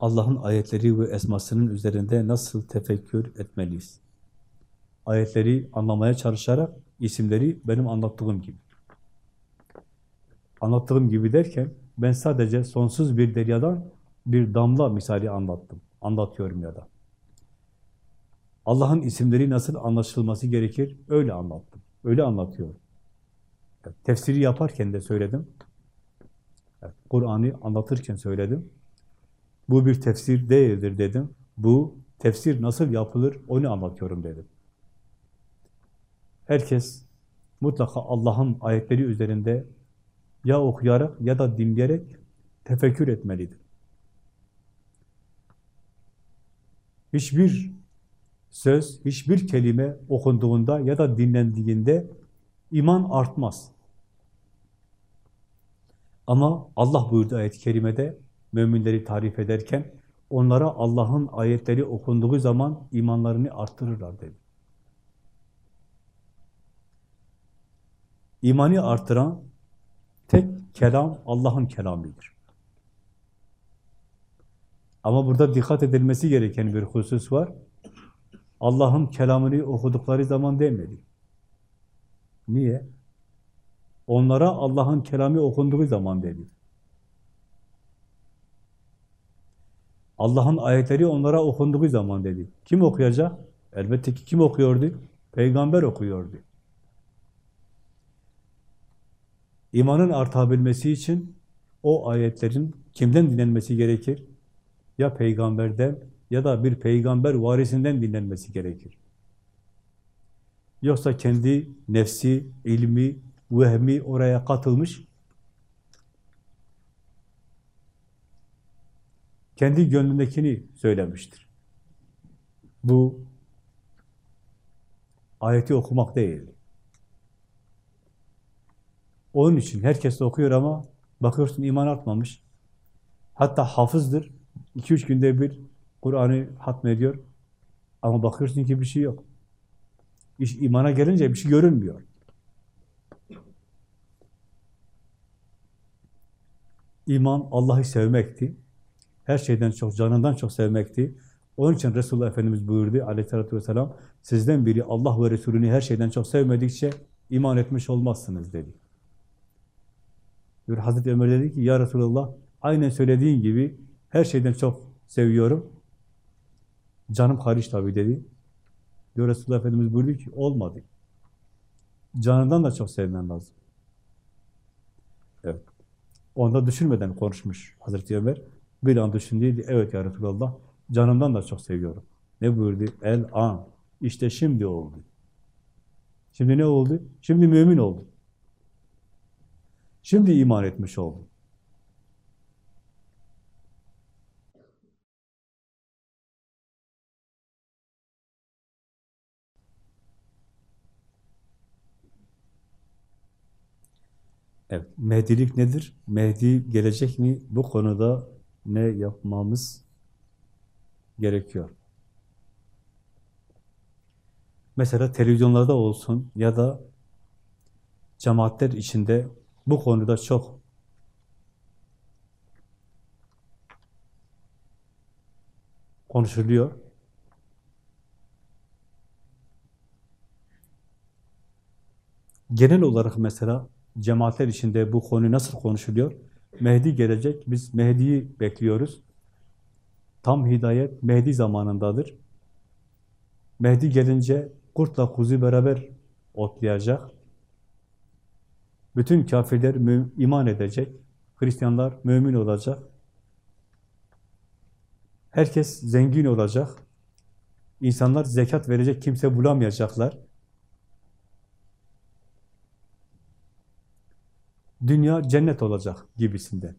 Allah'ın ayetleri ve esmasının üzerinde nasıl tefekkür etmeliyiz? Ayetleri anlamaya çalışarak isimleri benim anlattığım gibi. Anlattığım gibi derken ben sadece sonsuz bir deryadan bir damla misali anlattım. Anlatıyorum ya da. Allah'ın isimleri nasıl anlaşılması gerekir? Öyle anlattım. Öyle anlatıyorum. tefsiri yaparken de söyledim. Kur'an'ı anlatırken söyledim. Bu bir tefsir değildir dedim. Bu tefsir nasıl yapılır onu anlatıyorum dedim. Herkes mutlaka Allah'ın ayetleri üzerinde ya okuyarak ya da dinleyerek tefekkür etmelidir. Hiçbir söz, hiçbir kelime okunduğunda ya da dinlendiğinde iman artmaz. Ama Allah buyurdu ayet-i kerimede müminleri tarif ederken onlara Allah'ın ayetleri okunduğu zaman imanlarını arttırırlar dedi. İmanı artıran tek kelam Allah'ın kelamidir. Ama burada dikkat edilmesi gereken bir husus var. Allah'ın kelamını okudukları zaman demedi. Niye? Onlara Allah'ın kelamı okunduğu zaman dedi. Allah'ın ayetleri onlara okunduğu zaman dedi. Kim okuyacak? Elbette ki kim okuyordu? Peygamber okuyordu. İmanın artabilmesi için o ayetlerin kimden dinlenmesi gerekir? Ya peygamberden ya da bir peygamber varisinden dinlenmesi gerekir. Yoksa kendi nefsi, ilmi, vehmi oraya katılmış, kendi gönlündekini söylemiştir. Bu ayeti okumak değil. Onun için herkes de okuyor ama bakıyorsun iman artmamış. Hatta hafızdır. 2-3 günde bir Kur'an'ı hatmediyor. Ama bakıyorsun ki bir şey yok. İş imana gelince bir şey görünmüyor. İman Allah'ı sevmekti. Her şeyden çok, canından çok sevmekti. Onun için Resulullah Efendimiz buyurdu aleyhissalatü vesselam, sizden biri Allah ve Resulünü her şeyden çok sevmedikçe iman etmiş olmazsınız dedi. Hazreti Ömer dedi ki, ya Resulullah, aynen söylediğin gibi her şeyden çok seviyorum. Canım hariç tabii dedi. Diyor Resulullah Efendimiz buyurdu ki, olmadı. Canından da çok sevmen lazım. Evet. Onda düşünmeden konuşmuş Hazreti Ömer. Bir an düşündüydü, evet ya Resulallah, canımdan da çok seviyorum. Ne buyurdu? El an. İşte şimdi oldu. Şimdi ne oldu? Şimdi mümin oldu. Şimdi iman etmiş oldu. Evet, Mehdilik nedir? Mehdi gelecek mi? Bu konuda ne yapmamız gerekiyor? Mesela televizyonlarda olsun ya da cemaatler içinde bu konuda çok konuşuluyor. Genel olarak mesela cemaatler içinde bu konu nasıl konuşuluyor? Mehdi gelecek, biz Mehdi'yi bekliyoruz. Tam hidayet Mehdi zamanındadır. Mehdi gelince kurtla kuzu beraber otlayacak. Bütün kafirler iman edecek. Hristiyanlar mümin olacak. Herkes zengin olacak. İnsanlar zekat verecek kimse bulamayacaklar. Dünya cennet olacak gibisinden.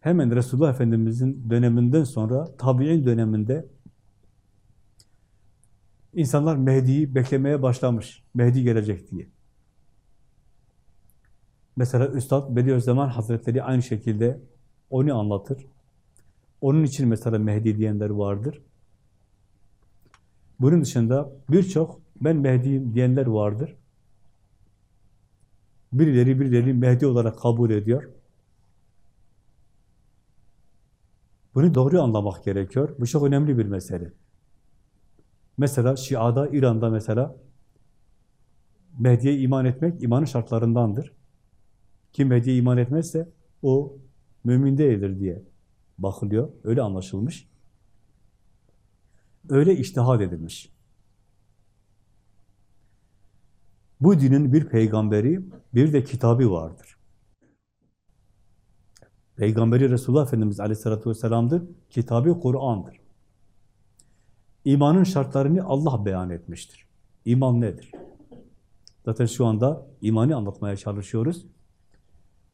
Hemen Resulullah Efendimiz'in döneminden sonra, tabi'in döneminde insanlar Mehdi'yi beklemeye başlamış. Mehdi gelecek diye. Mesela Üstad Bediüzzaman Hazretleri aynı şekilde onu anlatır. Onun için mesela Mehdi diyenler vardır. Bunun dışında birçok ben Mehdi'yim diyenler vardır. Birileri birileri Mehdi olarak kabul ediyor. Bunu doğru anlamak gerekiyor. Bu çok önemli bir mesele. Mesela Şia'da, İran'da mesela Mehdi'ye iman etmek imanın şartlarındandır. Kim Mehdi'ye iman etmezse o mümin değildir diye bakılıyor. Öyle anlaşılmış. Öyle iştihad edilmiş. Bu dinin bir peygamberi, bir de kitabı vardır. Peygamberi Resulullah Efendimiz Aleyhisselatü Vesselam'dır. Kitabı Kur'an'dır. İmanın şartlarını Allah beyan etmiştir. İman nedir? Zaten şu anda imanı anlatmaya çalışıyoruz.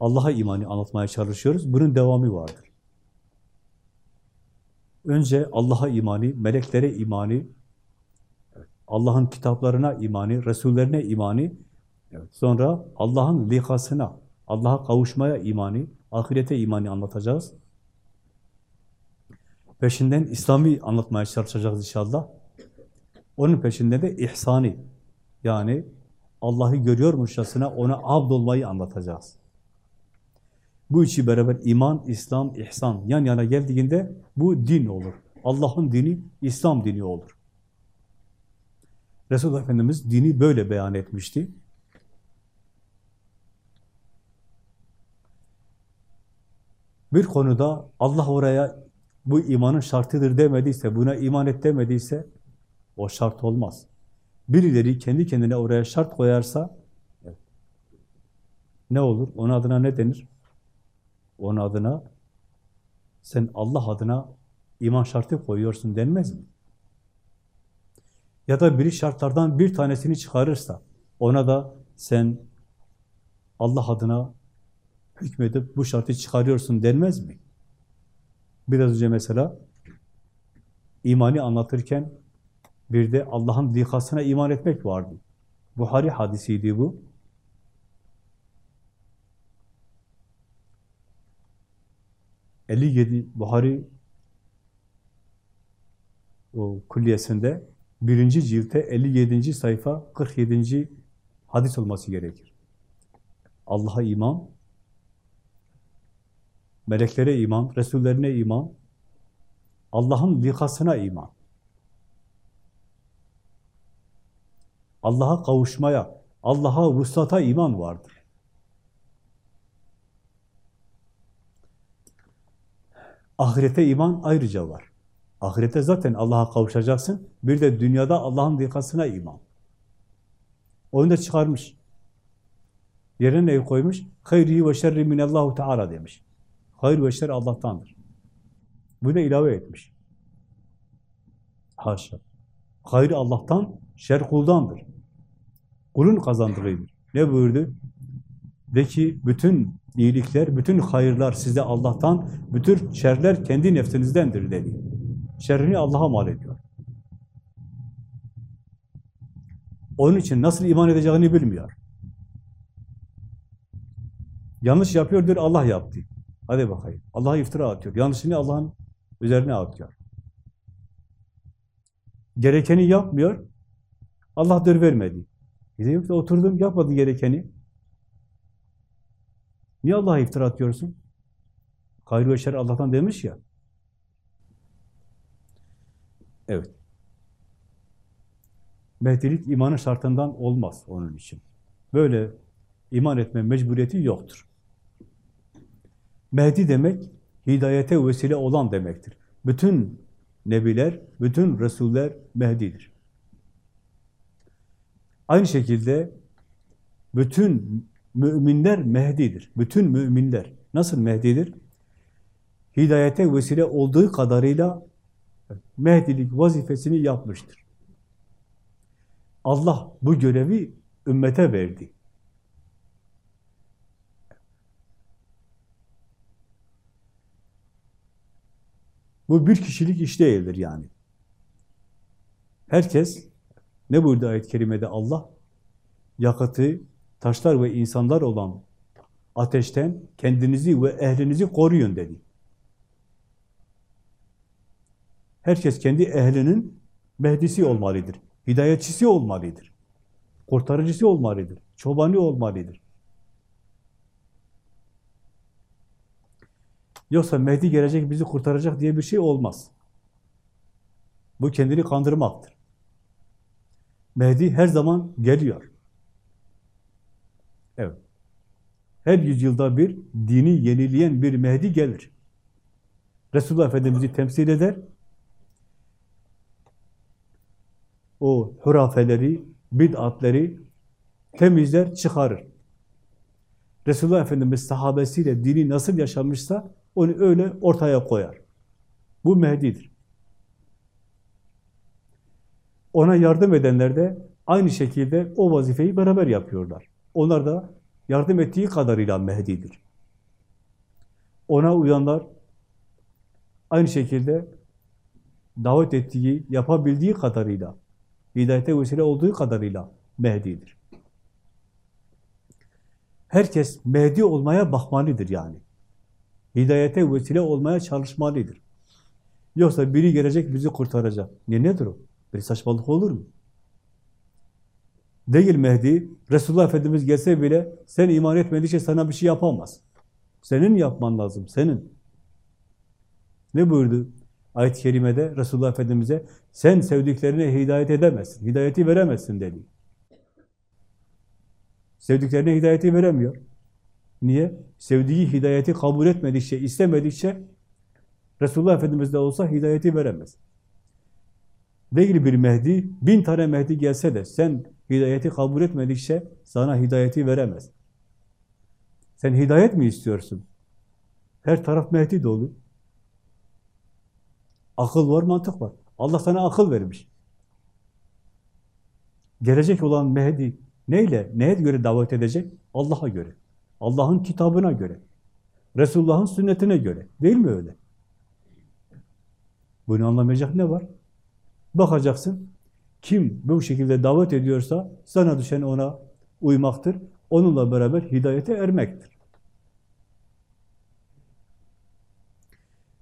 Allah'a imanı anlatmaya çalışıyoruz. Bunun devamı vardır. Önce Allah'a imani, meleklere imani, Allah'ın kitaplarına imani, Resullerine imani, sonra Allah'ın likasına, Allah'a kavuşmaya imani, ahirete imani anlatacağız. Peşinden İslam'ı anlatmaya çalışacağız inşallah. Onun peşinde de ihsani, yani Allah'ı görüyormuşçasına ona abd olmayı anlatacağız. Bu üçü beraber iman, İslam, ihsan yan yana geldiğinde bu din olur. Allah'ın dini, İslam dini olur. Resulullah Efendimiz dini böyle beyan etmişti. bir konuda Allah oraya bu imanın şartıdır demediyse, buna iman et demediyse o şart olmaz. Birileri kendi kendine oraya şart koyarsa ne olur? Onun adına ne denir? Onun adına sen Allah adına iman şartı koyuyorsun denmez mi? Ya da biri şartlardan bir tanesini çıkarırsa ona da sen Allah adına hükmedip bu şartı çıkarıyorsun denmez mi? Biraz önce mesela imani anlatırken bir de Allah'ın dikasına iman etmek vardı. Buhari hadisiydi bu. ...57 Buhari o külliyesinde birinci ciltte 57. sayfa 47. hadis olması gerekir. Allah'a iman, meleklere iman, Resullerine iman, Allah'ın likasına iman. Allah'a kavuşmaya, Allah'a vuslata iman vardır. Ahirete iman ayrıca var. Ahirete zaten Allah'a kavuşacaksın. Bir de dünyada Allah'ın likasına iman. Onu da çıkarmış. Yerine ev koymuş. Hayri ve şerri minallahu teala demiş. Hayır ve şer Allah'tandır. Bunu ilave etmiş. Haşa. Hayır Allah'tan, şer kuldandır. Kulun kazandığıdır. Ne buyurdu? De ki bütün iyilikler, bütün hayırlar size Allah'tan, bütün şerler kendi nefsinizdendir dedi. Şerrini Allah'a mal ediyor. Onun için nasıl iman edeceğini bilmiyor. Yanlış yapıyordur, Allah yaptı. Hadi bakayım. Allah'a iftira atıyor. Yanlışını Allah'ın üzerine atıyor. Gerekeni yapmıyor. Allah dur vermedi. Bize ki oturdum, yapmadı gerekeni. Niye Allah'a iftira atıyorsun? Hayır ve şer Allah'tan demiş ya. Evet. Mehdilik imanın şartından olmaz onun için. Böyle iman etme mecburiyeti yoktur. Mehdi demek, hidayete vesile olan demektir. Bütün nebiler, bütün resuller Mehdi'dir. Aynı şekilde bütün müminler Mehdi'dir. Bütün müminler. Nasıl Mehdi'dir? Hidayete vesile olduğu kadarıyla Mehdilik vazifesini yapmıştır. Allah bu görevi ümmete verdi. Bu bir kişilik iş değildir yani. Herkes, ne buyurdu ayet-i kerimede Allah? Yakıtı, taşlar ve insanlar olan ateşten kendinizi ve ehlinizi koruyun dedi. Herkes kendi ehlinin mehdisi olmalıdır. Hidayetçisi olmalıdır. Kurtarıcısı olmalıdır. Çobanı olmalıdır. Yoksa Mehdi gelecek, bizi kurtaracak diye bir şey olmaz. Bu kendini kandırmaktır. Mehdi her zaman geliyor. Evet. Her yüzyılda bir dini yenileyen bir Mehdi gelir. Resulullah Efendimiz'i temsil eder. O hurafeleri, bid'atleri temizler, çıkarır. Resulullah Efendimiz sahabesiyle dini nasıl yaşamışsa onu öyle ortaya koyar. Bu Mehdi'dir. Ona yardım edenler de aynı şekilde o vazifeyi beraber yapıyorlar. Onlar da yardım ettiği kadarıyla Mehdi'dir. Ona uyanlar aynı şekilde davet ettiği, yapabildiği kadarıyla, hidayete vesile olduğu kadarıyla Mehdi'dir. Herkes Mehdi olmaya bakmalıdır yani. Hidayete vesile olmaya çalışmalıdır. Yoksa biri gelecek bizi kurtaracak. Ne nedir o? Bir saçmalık olur mu? Değil Mehdi, Resulullah Efendimiz gelse bile sen iman etmedikçe sana bir şey yapamaz. Senin yapman lazım, senin. Ne buyurdu ayet-i kerimede Resulullah Efendimiz'e? Sen sevdiklerine hidayet edemezsin, hidayeti veremezsin dedi. Sevdiklerine hidayeti veremiyor. Niye? Sevdiği hidayeti kabul etmedikçe, istemedikçe Resulullah Efendimiz de olsa hidayeti veremez. Değil bir Mehdi, bin tane Mehdi gelse de sen hidayeti kabul etmedikçe sana hidayeti veremez. Sen hidayet mi istiyorsun? Her taraf Mehdi dolu. Akıl var, mantık var. Allah sana akıl vermiş. Gelecek olan Mehdi neyle, neye göre davet edecek? Allah'a göre. Allah'ın kitabına göre. Resulullah'ın sünnetine göre. Değil mi öyle? Bunu anlamayacak ne var? Bakacaksın, kim bu şekilde davet ediyorsa sana düşen ona uymaktır. Onunla beraber hidayete ermektir.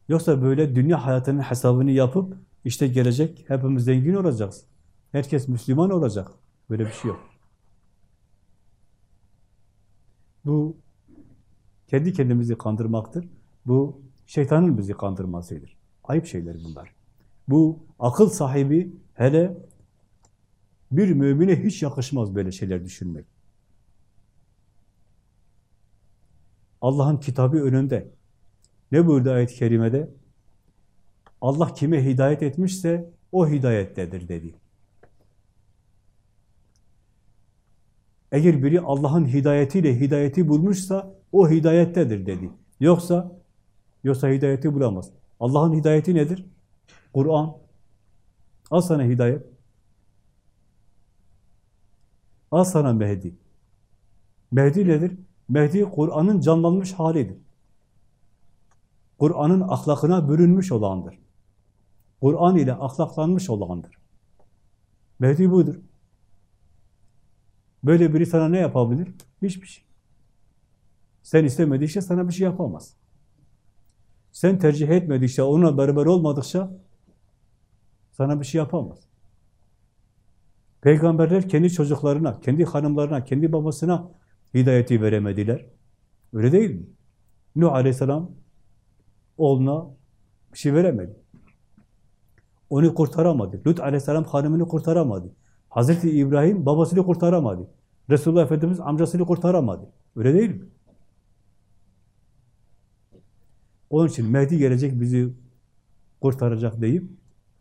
Yoksa böyle dünya hayatının hesabını yapıp işte gelecek hepimiz zengin olacağız. Herkes Müslüman olacak. Böyle bir şey yok. Bu kendi kendimizi kandırmaktır. Bu şeytanın bizi kandırmasıdır. Ayıp şeyler bunlar. Bu akıl sahibi hele bir mümine hiç yakışmaz böyle şeyler düşünmek. Allah'ın kitabı önünde. Ne buyurdu ayet-i kerimede? Allah kime hidayet etmişse o hidayettedir dedi. Eğer biri Allah'ın hidayetiyle hidayeti bulmuşsa o hidayettedir dedi. Yoksa yoksa hidayeti bulamaz. Allah'ın hidayeti nedir? Kur'an. Al sana hidayet. Al sana Mehdi. Mehdi nedir? Mehdi Kur'an'ın canlanmış halidir. Kur'an'ın ahlakına bürünmüş olandır. Kur'an ile ahlaklanmış olandır. Mehdi budur. Böyle biri sana ne yapabilir? Hiçbir şey. Sen istemedikçe sana bir şey yapamaz. Sen tercih etmedikçe, onunla beraber olmadıkça sana bir şey yapamaz. Peygamberler kendi çocuklarına, kendi hanımlarına, kendi babasına hidayeti veremediler. Öyle değil mi? Nuh Aleyhisselam oğluna bir şey veremedi. Onu kurtaramadı. Lut Aleyhisselam hanımını kurtaramadı. Hazreti İbrahim babasını kurtaramadı. Resulullah Efendimiz amcasını kurtaramadı. Öyle değil mi? Onun için Mehdi gelecek bizi kurtaracak deyip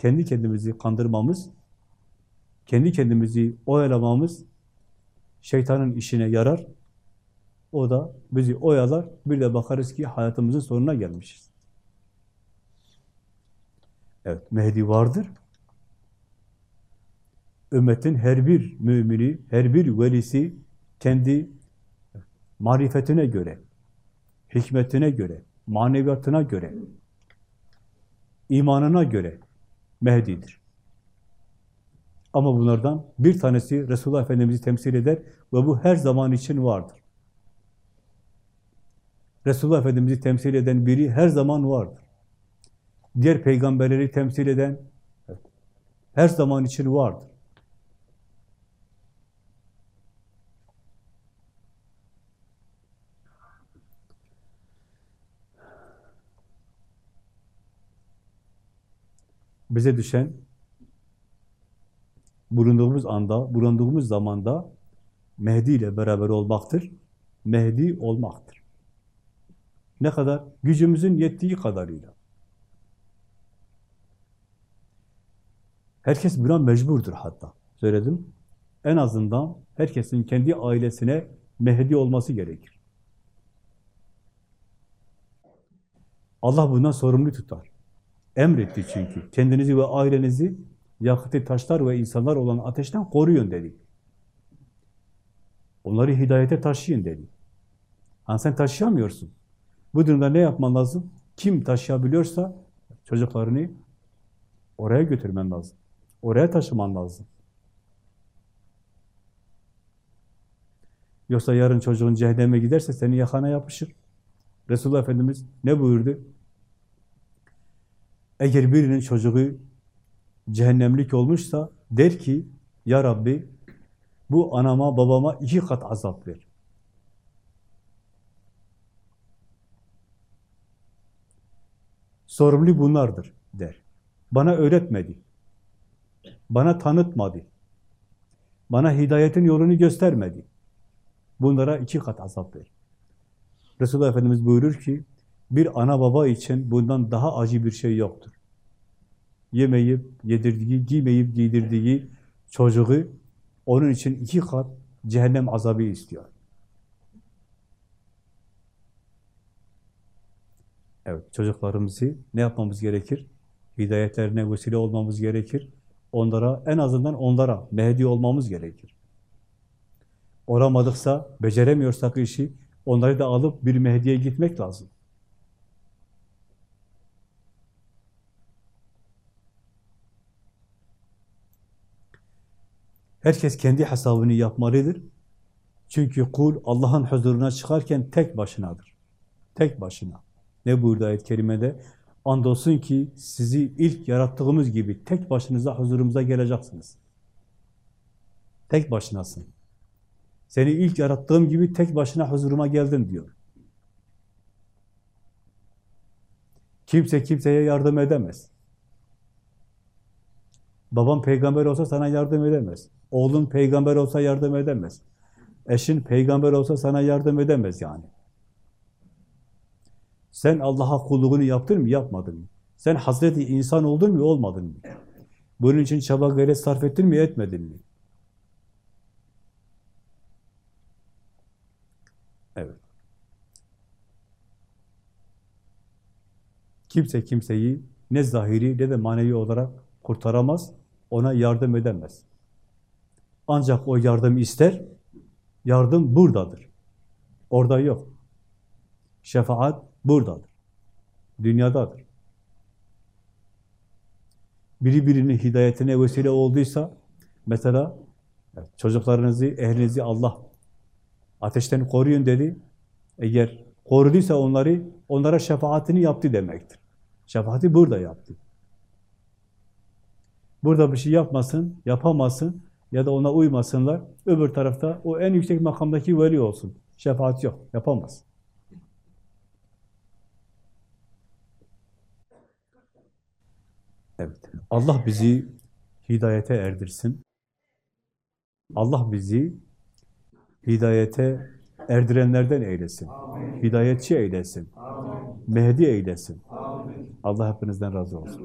kendi kendimizi kandırmamız, kendi kendimizi oyalamamız şeytanın işine yarar. O da bizi oyalar. Bir de bakarız ki hayatımızın sonuna gelmişiz. Evet, Mehdi vardır. Ümmetin her bir mümini, her bir velisi kendi marifetine göre, hikmetine göre, maneviyatına göre, imanına göre Mehdi'dir. Ama bunlardan bir tanesi Resulullah Efendimiz'i temsil eder ve bu her zaman için vardır. Resulullah Efendimiz'i temsil eden biri her zaman vardır. Diğer peygamberleri temsil eden her zaman için vardır. Bize düşen bulunduğumuz anda, bulunduğumuz zamanda Mehdi ile beraber olmaktır. Mehdi olmaktır. Ne kadar? Gücümüzün yettiği kadarıyla. Herkes buna mecburdur hatta. Söyledim. En azından herkesin kendi ailesine Mehdi olması gerekir. Allah bundan sorumlu tutar. Emretti çünkü. Kendinizi ve ailenizi yakıtı taşlar ve insanlar olan ateşten koruyun dedi. Onları hidayete taşıyın dedi. Ha sen taşıyamıyorsun. Bu durumda ne yapman lazım? Kim taşıyabiliyorsa çocuklarını oraya götürmen lazım. Oraya taşıman lazım. Yoksa yarın çocuğun cehenneme giderse seni yakana yapışır. Resulullah Efendimiz ne buyurdu? Eğer birinin çocuğu cehennemlik olmuşsa der ki, Ya Rabbi bu anama babama iki kat azap ver. Sorumlu bunlardır der. Bana öğretmedi. Bana tanıtmadı. Bana hidayetin yolunu göstermedi. Bunlara iki kat azap ver. Resulullah Efendimiz buyurur ki, bir ana baba için bundan daha acı bir şey yoktur. Yemeyip, yedirdiği, giymeyip, giydirdiği çocuğu onun için iki kat cehennem azabı istiyor. Evet, çocuklarımızı ne yapmamız gerekir? Hidayetlerine vesile olmamız gerekir. Onlara, en azından onlara Mehdi olmamız gerekir. Olamadıksa, beceremiyorsak işi, onları da alıp bir Mehdi'ye gitmek lazım. Herkes kendi hesabını yapmalıdır. Çünkü kul Allah'ın huzuruna çıkarken tek başınadır. Tek başına. Ne buyurdu ayet-i kerimede? Andolsun ki sizi ilk yarattığımız gibi tek başınıza huzurumuza geleceksiniz. Tek başınasın. Seni ilk yarattığım gibi tek başına huzuruma geldin diyor. Kimse kimseye yardım edemez. Baban peygamber olsa sana yardım edemez. Oğlun peygamber olsa yardım edemez. Eşin peygamber olsa sana yardım edemez yani. Sen Allah'a kulluğunu yaptın mı, yapmadın mı? Sen Hazreti insan oldun mu, olmadın mı? Bunun için çaba gayret sarf ettin mi, etmedin mi? Evet. Kimse kimseyi ne zahiri ne de manevi olarak kurtaramaz, ona yardım edemez. Ancak o yardım ister, yardım buradadır. Orada yok. Şefaat buradadır. Dünyadadır. Biri birinin hidayetine vesile olduysa, mesela çocuklarınızı, ehlinizi Allah ateşten koruyun dedi. Eğer koruduysa onları, onlara şefaatini yaptı demektir. Şefaati burada yaptı. Burada bir şey yapmasın, yapamasın ya da ona uymasınlar. Öbür tarafta o en yüksek makamdaki veli olsun. Şefaat yok, yapamaz. Evet, Allah bizi hidayete erdirsin. Allah bizi hidayete erdirenlerden eylesin. Amin. Hidayetçi eylesin. Amin. Mehdi eylesin. Amin. Allah hepinizden razı olsun.